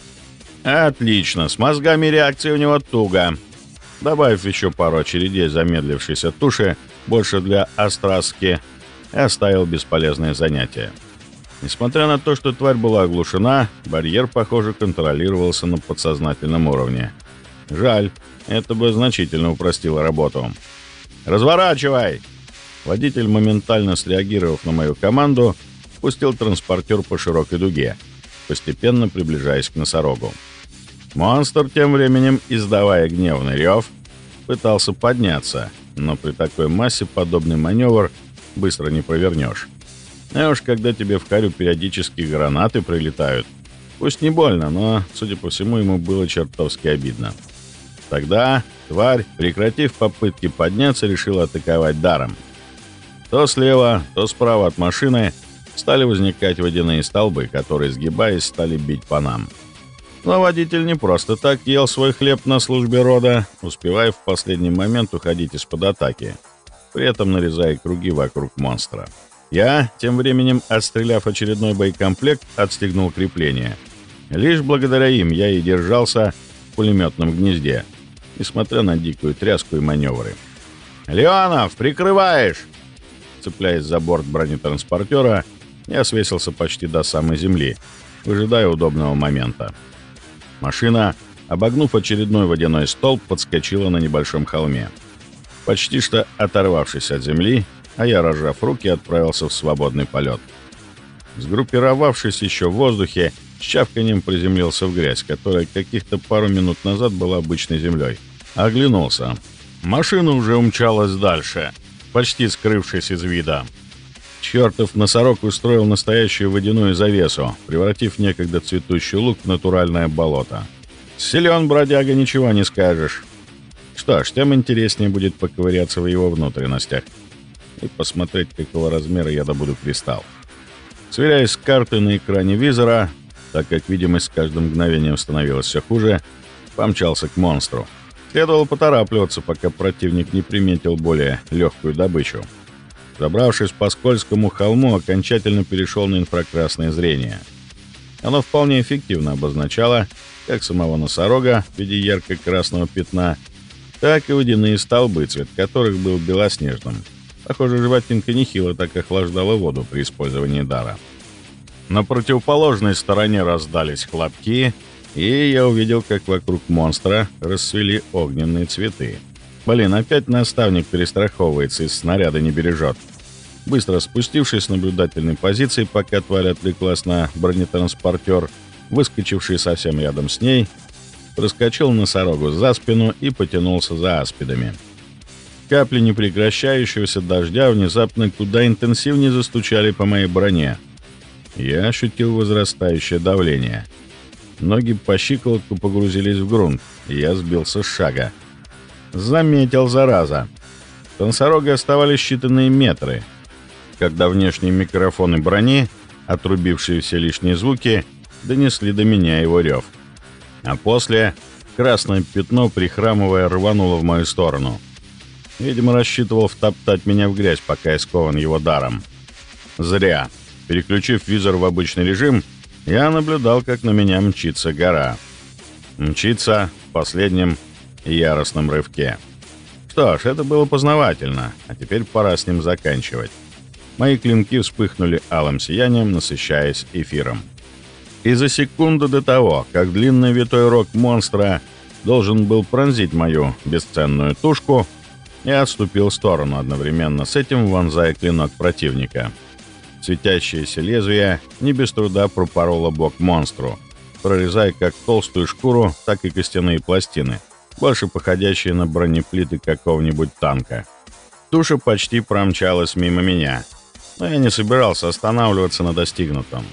«Отлично, с мозгами реакции у него туго». Добавив еще пару очередей замедлившейся туши, больше для остраски, оставил бесполезное занятие. Несмотря на то, что тварь была оглушена, барьер, похоже, контролировался на подсознательном уровне. Жаль, это бы значительно упростило работу. «Разворачивай!» Водитель, моментально среагировав на мою команду, пустил транспортер по широкой дуге, постепенно приближаясь к носорогу. Монстр, тем временем, издавая гневный рев, пытался подняться, но при такой массе подобный маневр быстро не провернешь. А уж когда тебе в карю периодически гранаты прилетают, пусть не больно, но, судя по всему, ему было чертовски обидно. Тогда тварь, прекратив попытки подняться, решила атаковать даром. То слева, то справа от машины стали возникать водяные столбы, которые, сгибаясь, стали бить по нам. Но водитель не просто так ел свой хлеб на службе рода, успевая в последний момент уходить из-под атаки, при этом нарезая круги вокруг монстра. Я, тем временем, отстреляв очередной боекомплект, отстегнул крепление. Лишь благодаря им я и держался в пулеметном гнезде, несмотря на дикую тряску и маневры. «Леонов, прикрываешь!» Цепляясь за борт бронетранспортера, я свесился почти до самой земли, выжидая удобного момента. Машина, обогнув очередной водяной столб, подскочила на небольшом холме. Почти что оторвавшись от земли, а я, разжав руки, отправился в свободный полет. Сгруппировавшись еще в воздухе, с чавканием приземлился в грязь, которая каких-то пару минут назад была обычной землей. Оглянулся. Машина уже умчалась дальше, почти скрывшись из вида. Чертов носорог устроил настоящую водяную завесу, превратив некогда цветущий луг в натуральное болото. Силен бродяга, ничего не скажешь. Что ж, тем интереснее будет поковыряться в его внутренностях и посмотреть, какого размера я добуду кристалл. Сверяясь с картой на экране визора, так как видимость с каждым мгновением становилась все хуже, помчался к монстру. Следовало поторапливаться, пока противник не приметил более легкую добычу. Забравшись по скользкому холму, окончательно перешел на инфракрасное зрение. Оно вполне эффективно обозначало как самого носорога в виде ярко-красного пятна, так и водяные столбы, цвет которых был белоснежным. Похоже, животинка нехило так охлаждала воду при использовании дара. На противоположной стороне раздались хлопки, и я увидел, как вокруг монстра расцвели огненные цветы. Блин, опять наставник перестраховывается и снаряда не бережет. Быстро спустившись с наблюдательной позиции, пока тварь отвлеклась на бронетранспортер, выскочивший совсем рядом с ней, проскочил носорогу за спину и потянулся за аспидами. Капли непрекращающегося дождя внезапно куда интенсивнее застучали по моей броне. Я ощутил возрастающее давление. Ноги по щиколотку погрузились в грунт, и я сбился с шага. Заметил, зараза. До носорога оставались считанные метры, когда внешние микрофоны брони, отрубившие все лишние звуки, донесли до меня его рев. А после красное пятно, прихрамывая, рвануло в мою сторону — Видимо, рассчитывал втоптать меня в грязь, пока я скован его даром. Зря. Переключив визор в обычный режим, я наблюдал, как на меня мчится гора. Мчится в последнем яростном рывке. Что ж, это было познавательно, а теперь пора с ним заканчивать. Мои клинки вспыхнули алым сиянием, насыщаясь эфиром. И за секунду до того, как длинный витой рог монстра должен был пронзить мою бесценную тушку, я отступил в сторону, одновременно с этим вонзая клинок противника. Светящееся лезвие не без труда пропороло бок монстру, прорезая как толстую шкуру, так и костяные пластины, больше походящие на бронеплиты какого-нибудь танка. Туша почти промчалась мимо меня, но я не собирался останавливаться на достигнутом.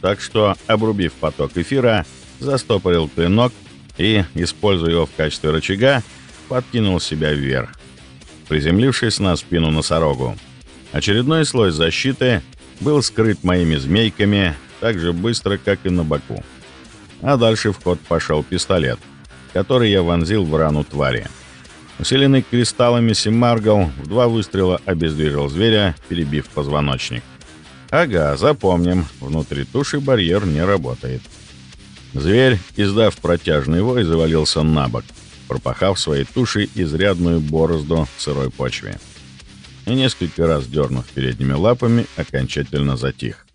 Так что, обрубив поток эфира, застопорил клинок и, используя его в качестве рычага, подкинул себя вверх приземлившись на спину носорогу. Очередной слой защиты был скрыт моими змейками так же быстро, как и на боку. А дальше в ход пошел пистолет, который я вонзил в рану твари. Усиленный кристаллами Симаргл в два выстрела обездвижил зверя, перебив позвоночник. Ага, запомним, внутри туши барьер не работает. Зверь, издав протяжный вой, завалился на бок, пропахав своей тушей изрядную борозду в сырой почве. И несколько раз дернув передними лапами, окончательно затих.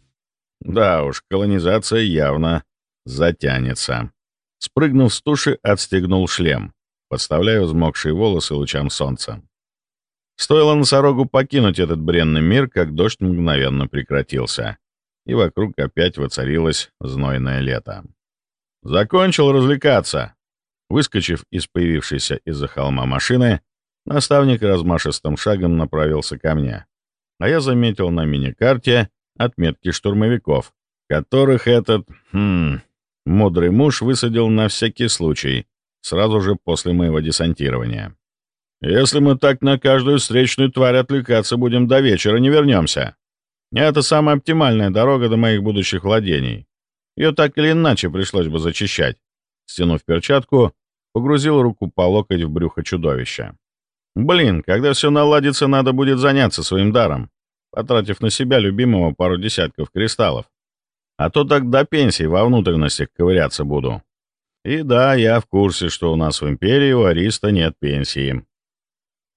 Да уж, колонизация явно затянется. Спрыгнув с туши, отстегнул шлем, подставляя взмокшие волосы лучам солнца. Стоило носорогу покинуть этот бренный мир, как дождь мгновенно прекратился, и вокруг опять воцарилось знойное лето. «Закончил развлекаться!» Выскочив из появившейся из-за холма машины, наставник размашистым шагом направился ко мне. А я заметил на мини-карте отметки штурмовиков, которых этот, хм, мудрый муж высадил на всякий случай, сразу же после моего десантирования. «Если мы так на каждую встречную тварь отвлекаться будем до вечера, не вернемся. Это самая оптимальная дорога до моих будущих владений. Ее так или иначе пришлось бы зачищать». Стянув перчатку, погрузил руку по локоть в брюхо чудовища. «Блин, когда все наладится, надо будет заняться своим даром, потратив на себя любимого пару десятков кристаллов. А то так до пенсии во внутренностях ковыряться буду. И да, я в курсе, что у нас в Империи у Ариста нет пенсии».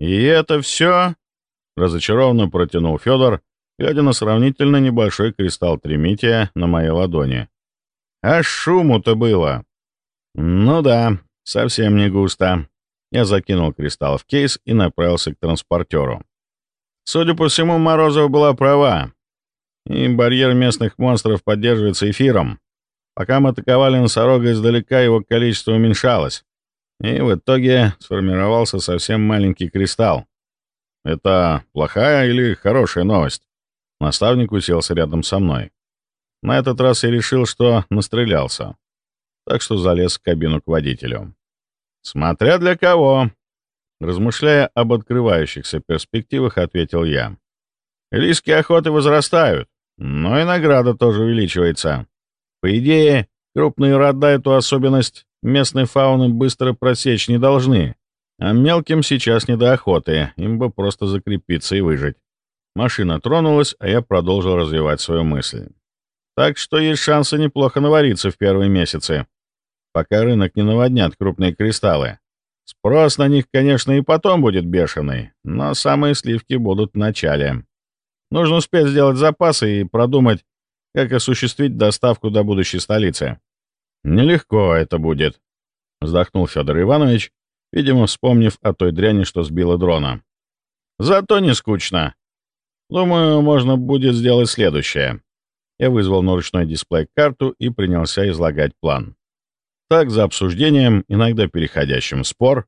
«И это все?» — разочарованно протянул Федор, глядя на сравнительно небольшой кристалл тримития на моей ладони. «А шуму-то было!» «Ну да, Совсем не густо. Я закинул кристалл в кейс и направился к транспортеру. Судя по всему, Морозова была права. И барьер местных монстров поддерживается эфиром. Пока мы атаковали носорога издалека, его количество уменьшалось. И в итоге сформировался совсем маленький кристалл. Это плохая или хорошая новость? Наставник уселся рядом со мной. На этот раз я решил, что настрелялся так что залез в кабину к водителю. «Смотря для кого!» Размышляя об открывающихся перспективах, ответил я. «Риски охоты возрастают, но и награда тоже увеличивается. По идее, крупные рода эту особенность местной фауны быстро просечь не должны, а мелким сейчас не до охоты, им бы просто закрепиться и выжить. Машина тронулась, а я продолжил развивать свою мысль. Так что есть шансы неплохо навариться в первые месяцы пока рынок не наводнят крупные кристаллы. Спрос на них, конечно, и потом будет бешеный, но самые сливки будут в начале. Нужно успеть сделать запасы и продумать, как осуществить доставку до будущей столицы. «Нелегко это будет», — вздохнул Федор Иванович, видимо, вспомнив о той дряни, что сбила дрона. «Зато не скучно. Думаю, можно будет сделать следующее». Я вызвал на ручной дисплей карту и принялся излагать план. Так, за обсуждением, иногда переходящим в спор,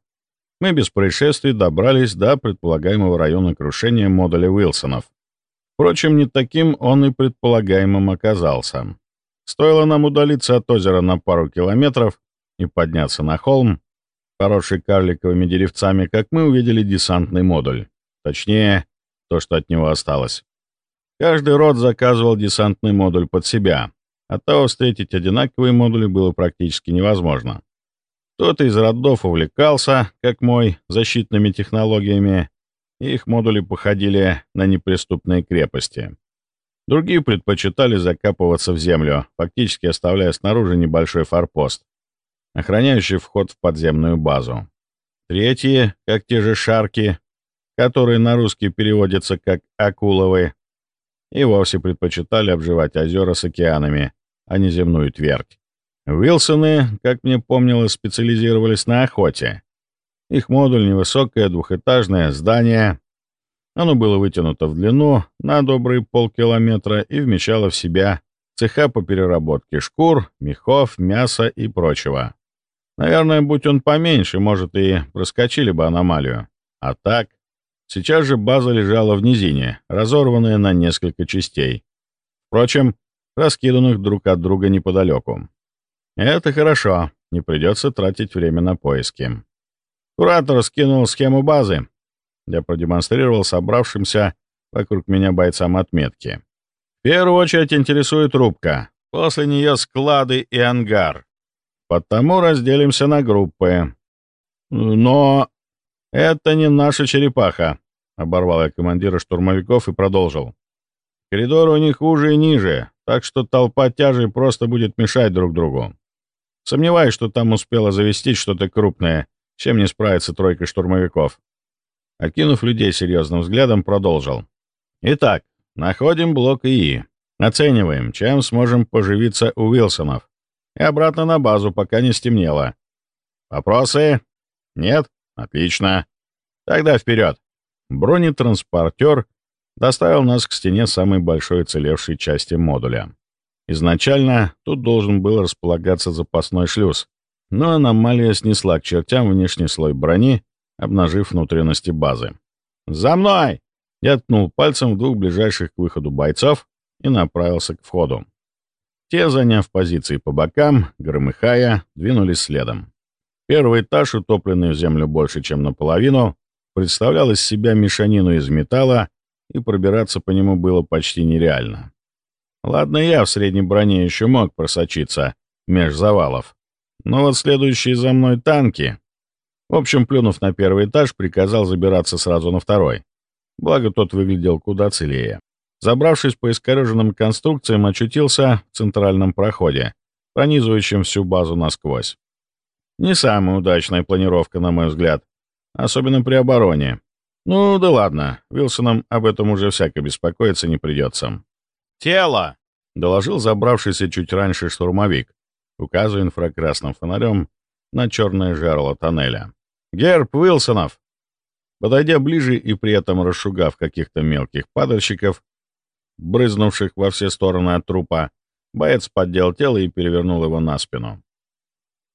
мы без происшествий добрались до предполагаемого района крушения модуля Уилсонов. Впрочем, не таким он и предполагаемым оказался. Стоило нам удалиться от озера на пару километров и подняться на холм, поросший карликовыми деревцами, как мы увидели десантный модуль. Точнее, то, что от него осталось. Каждый род заказывал десантный модуль под себя, Оттого встретить одинаковые модули было практически невозможно. Кто-то из родов увлекался, как мой, защитными технологиями, их модули походили на неприступные крепости. Другие предпочитали закапываться в землю, фактически оставляя снаружи небольшой форпост, охраняющий вход в подземную базу. Третьи, как те же шарки, которые на русский переводятся как «акуловы», и вовсе предпочитали обживать озера с океанами, а не земную твердь. Уилсоны, как мне помнилось, специализировались на охоте. Их модуль — невысокое двухэтажное здание. Оно было вытянуто в длину на добрые полкилометра и вмещало в себя цеха по переработке шкур, мехов, мяса и прочего. Наверное, будь он поменьше, может, и проскочили бы аномалию. А так, сейчас же база лежала в низине, разорванная на несколько частей. Впрочем, раскиданных друг от друга неподалеку. Это хорошо, не придется тратить время на поиски. Куратор скинул схему базы. Я продемонстрировал собравшимся вокруг меня бойцам отметки. В первую очередь интересует рубка, после нее склады и ангар. Потому разделимся на группы. Но это не наша черепаха, — оборвал я командира штурмовиков и продолжил. Коридоры у них уже и ниже, так что толпа тяжей просто будет мешать друг другу. Сомневаюсь, что там успела завести что-то крупное, чем не справится тройка штурмовиков. Окинув людей серьезным взглядом, продолжил. Итак, находим блок ИИ. Оцениваем, чем сможем поживиться у Уилсонов. И обратно на базу, пока не стемнело. Вопросы? Нет? Отлично. Тогда вперед. Бронетранспортер доставил нас к стене самой большой целевшей части модуля. Изначально тут должен был располагаться запасной шлюз, но аномалия снесла к чертям внешний слой брони, обнажив внутренности базы. «За мной!» Я ткнул пальцем в двух ближайших к выходу бойцов и направился к входу. Те, заняв позиции по бокам, громыхая, двинулись следом. Первый этаж, утопленный в землю больше, чем наполовину, представлял из себя мешанину из металла, и пробираться по нему было почти нереально. Ладно, я в средней броне еще мог просочиться меж завалов, но вот следующие за мной танки... В общем, плюнув на первый этаж, приказал забираться сразу на второй. Благо, тот выглядел куда целее. Забравшись по искореженным конструкциям, очутился в центральном проходе, пронизывающем всю базу насквозь. Не самая удачная планировка, на мой взгляд, особенно при обороне. Ну да ладно, Вилсонам об этом уже всяко беспокоиться не придется. «Тело!» — доложил забравшийся чуть раньше штурмовик, указывая инфракрасным фонарем на черное жерло тоннеля. «Герб Уилсонов!» Подойдя ближе и при этом расшугав каких-то мелких падальщиков, брызнувших во все стороны от трупа, боец поддел тело и перевернул его на спину.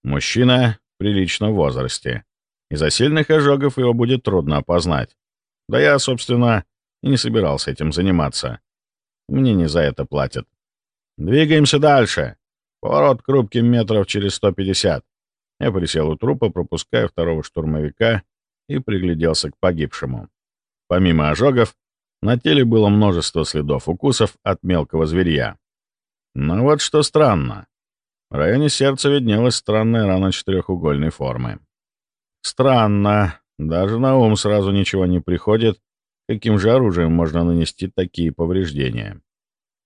Мужчина прилично в возрасте. Из-за сильных ожогов его будет трудно опознать. Да я, собственно, и не собирался этим заниматься. Мне не за это платят. Двигаемся дальше. Поворот к рубке метров через 150. Я присел у трупа, пропуская второго штурмовика, и пригляделся к погибшему. Помимо ожогов, на теле было множество следов укусов от мелкого зверья. Но вот что странно. В районе сердца виднелась странная рана четырехугольной формы. Странно. Даже на ум сразу ничего не приходит, каким же оружием можно нанести такие повреждения.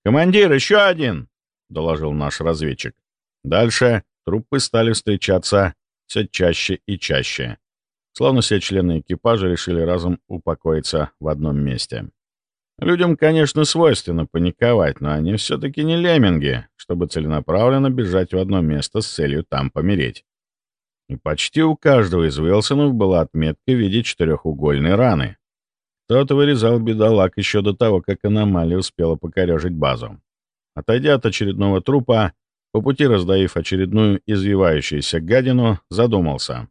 «Командир, еще один!» — доложил наш разведчик. Дальше трупы стали встречаться все чаще и чаще. Словно все члены экипажа решили разом упокоиться в одном месте. Людям, конечно, свойственно паниковать, но они все-таки не лемминги, чтобы целенаправленно бежать в одно место с целью там помереть. И почти у каждого из Уилсонов была отметка в виде четырехугольной раны. Кто-то вырезал бедолаг еще до того, как аномалия успела покорежить базу. Отойдя от очередного трупа, по пути раздаив очередную извивающуюся гадину, задумался.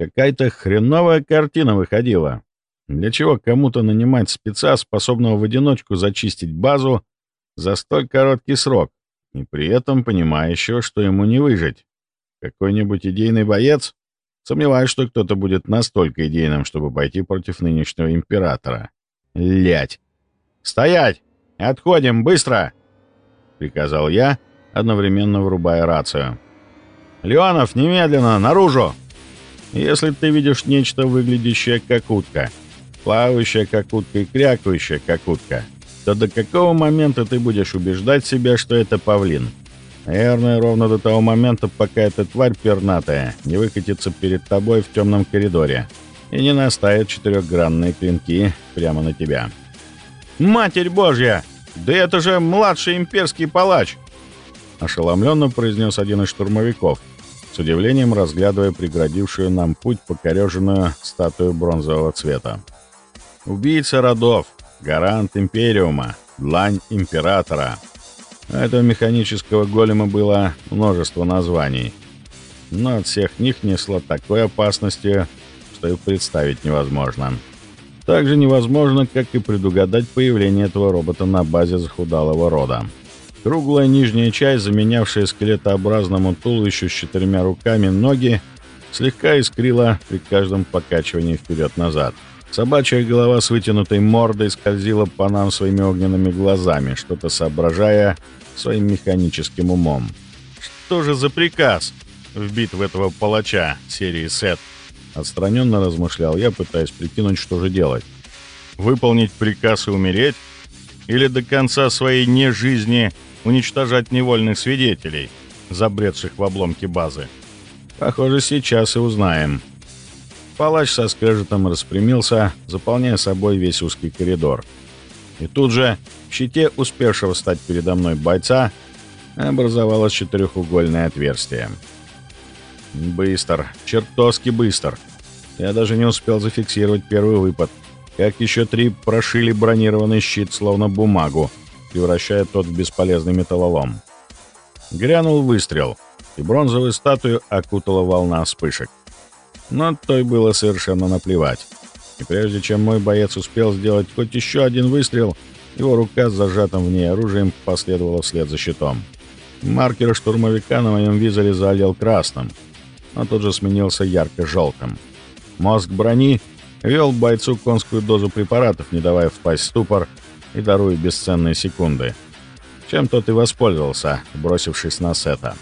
Какая-то хреновая картина выходила. Для чего кому-то нанимать спеца, способного в одиночку зачистить базу за столь короткий срок, и при этом понимающего, что ему не выжить? Какой-нибудь идейный боец? Сомневаюсь, что кто-то будет настолько идейным, чтобы пойти против нынешнего императора. Лять! «Стоять! Отходим, быстро!» — приказал я, одновременно врубая рацию. «Леонов, немедленно, наружу! Если ты видишь нечто, выглядящее как утка, плавающая как утка и крякающая как утка, то до какого момента ты будешь убеждать себя, что это павлин? Наверное, ровно до того момента, пока эта тварь пернатая не выкатится перед тобой в темном коридоре и не наставит четырехгранные клинки прямо на тебя. «Матерь Божья! Да это же младший имперский палач!» ошеломленно произнес один из штурмовиков, с удивлением разглядывая преградившую нам путь покореженную статую бронзового цвета. «Убийца родов, гарант Империума, длань Императора». У этого механического голема было множество названий, но от всех них несло такой опасности, что и представить невозможно. Также невозможно, как и предугадать появление этого робота на базе захудалого рода. Круглая нижняя часть, заменявшая скелетообразному туловищу с четырьмя руками ноги, слегка искрила при каждом покачивании вперед-назад. Собачья голова с вытянутой мордой скользила по нам своими огненными глазами, что-то соображая своим механическим умом. «Что же за приказ?» вбит в этого палача серии «Сет», отстраненно размышлял я, пытаясь прикинуть, что же делать. Выполнить приказ и умереть? Или до конца своей нежизни уничтожать невольных свидетелей, забредших в обломки базы? Похоже, сейчас и узнаем. Палач со скрежетом распрямился, заполняя собой весь узкий коридор. И тут же в щите успевшего стать передо мной бойца образовалось четырехугольное отверстие. Быстр, чертовски быстр. Я даже не успел зафиксировать первый выпад, как еще три прошили бронированный щит, словно бумагу, превращая тот в бесполезный металлолом. Грянул выстрел, и бронзовую статую окутала волна вспышек. Но той было совершенно наплевать. И прежде чем мой боец успел сделать хоть еще один выстрел, его рука с зажатым в ней оружием последовала вслед за щитом. Маркер штурмовика на моем визоре залил красным — но тут же сменился ярко-желтым. Мозг брони вел бойцу конскую дозу препаратов, не давая впасть в ступор и даруя бесценные секунды. Чем тот и воспользовался, бросившись на Сета.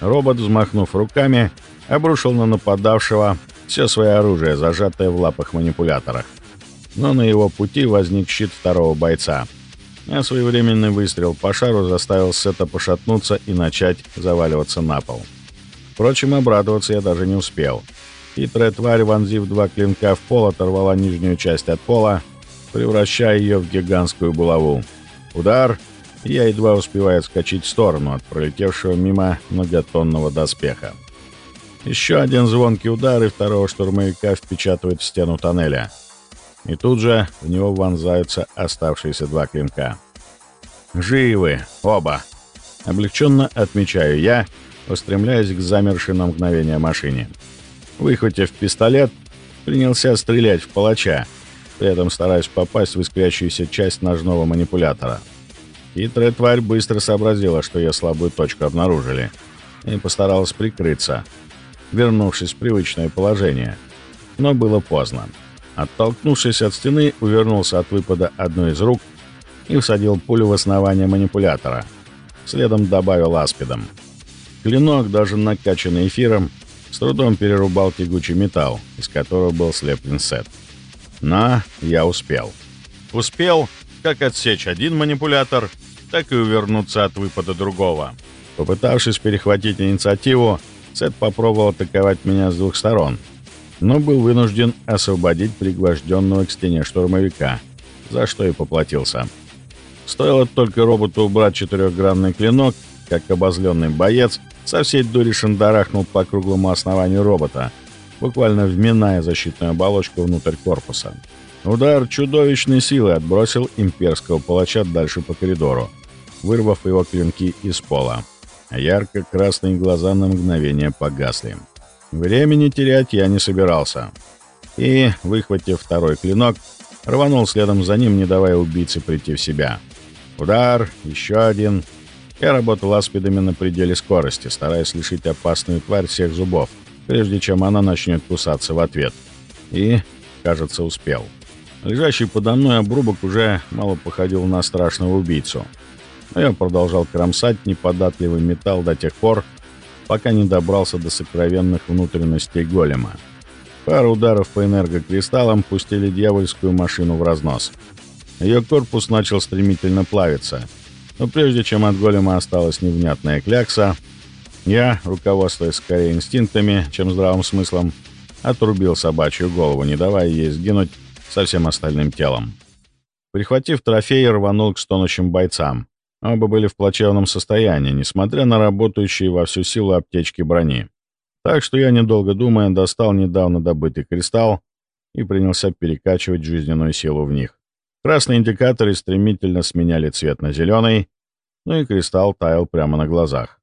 Робот, взмахнув руками, обрушил на нападавшего все свое оружие, зажатое в лапах манипуляторах. Но на его пути возник щит второго бойца. А своевременный выстрел по шару заставил Сета пошатнуться и начать заваливаться на пол. Впрочем, обрадоваться я даже не успел. Хитрая тварь, вонзив два клинка в пол, оторвала нижнюю часть от пола, превращая ее в гигантскую булаву. Удар, я едва успеваю отскочить в сторону от пролетевшего мимо многотонного доспеха. Еще один звонкий удар, и второго штурмовика впечатывает в стену тоннеля. И тут же в него вонзаются оставшиеся два клинка. «Живы! Оба!» Облегченно отмечаю я — устремляясь к замершей на мгновение машине. Выхватив пистолет, принялся стрелять в палача, при этом стараясь попасть в искрящуюся часть ножного манипулятора. Хитрая тварь быстро сообразила, что ее слабую точку обнаружили, и постаралась прикрыться, вернувшись в привычное положение. Но было поздно. Оттолкнувшись от стены, увернулся от выпада одной из рук и всадил пулю в основание манипулятора. Следом добавил аспидом. Клинок, даже накачанный эфиром, с трудом перерубал тягучий металл, из которого был слеплен сет. Но я успел. Успел как отсечь один манипулятор, так и увернуться от выпада другого. Попытавшись перехватить инициативу, Сет попробовал атаковать меня с двух сторон, но был вынужден освободить пригвожденного к стене штурмовика, за что и поплатился. Стоило только роботу убрать четырехгранный клинок, как обозленный боец со всей дури шандарахнул по круглому основанию робота, буквально вминая защитную оболочку внутрь корпуса. Удар чудовищной силы отбросил имперского палача дальше по коридору, вырвав его клинки из пола. Ярко-красные глаза на мгновение погасли. Времени терять я не собирался. И, выхватив второй клинок, рванул следом за ним, не давая убийце прийти в себя. Удар, еще один, я работал аспидами на пределе скорости, стараясь лишить опасную тварь всех зубов, прежде чем она начнет кусаться в ответ. И, кажется, успел. Лежащий подо мной обрубок уже мало походил на страшного убийцу. Но я продолжал кромсать неподатливый металл до тех пор, пока не добрался до сокровенных внутренностей голема. Пару ударов по энергокристаллам пустили дьявольскую машину в разнос. Ее корпус начал стремительно плавиться — но прежде чем от голема осталась невнятная клякса, я, руководствуясь скорее инстинктами, чем здравым смыслом, отрубил собачью голову, не давая ей сгинуть со всем остальным телом. Прихватив трофей, рванул к стонущим бойцам. Оба были в плачевном состоянии, несмотря на работающие во всю силу аптечки брони. Так что я, недолго думая, достал недавно добытый кристалл и принялся перекачивать жизненную силу в них. Красные индикаторы стремительно сменяли цвет на зеленый, ну и кристалл таял прямо на глазах.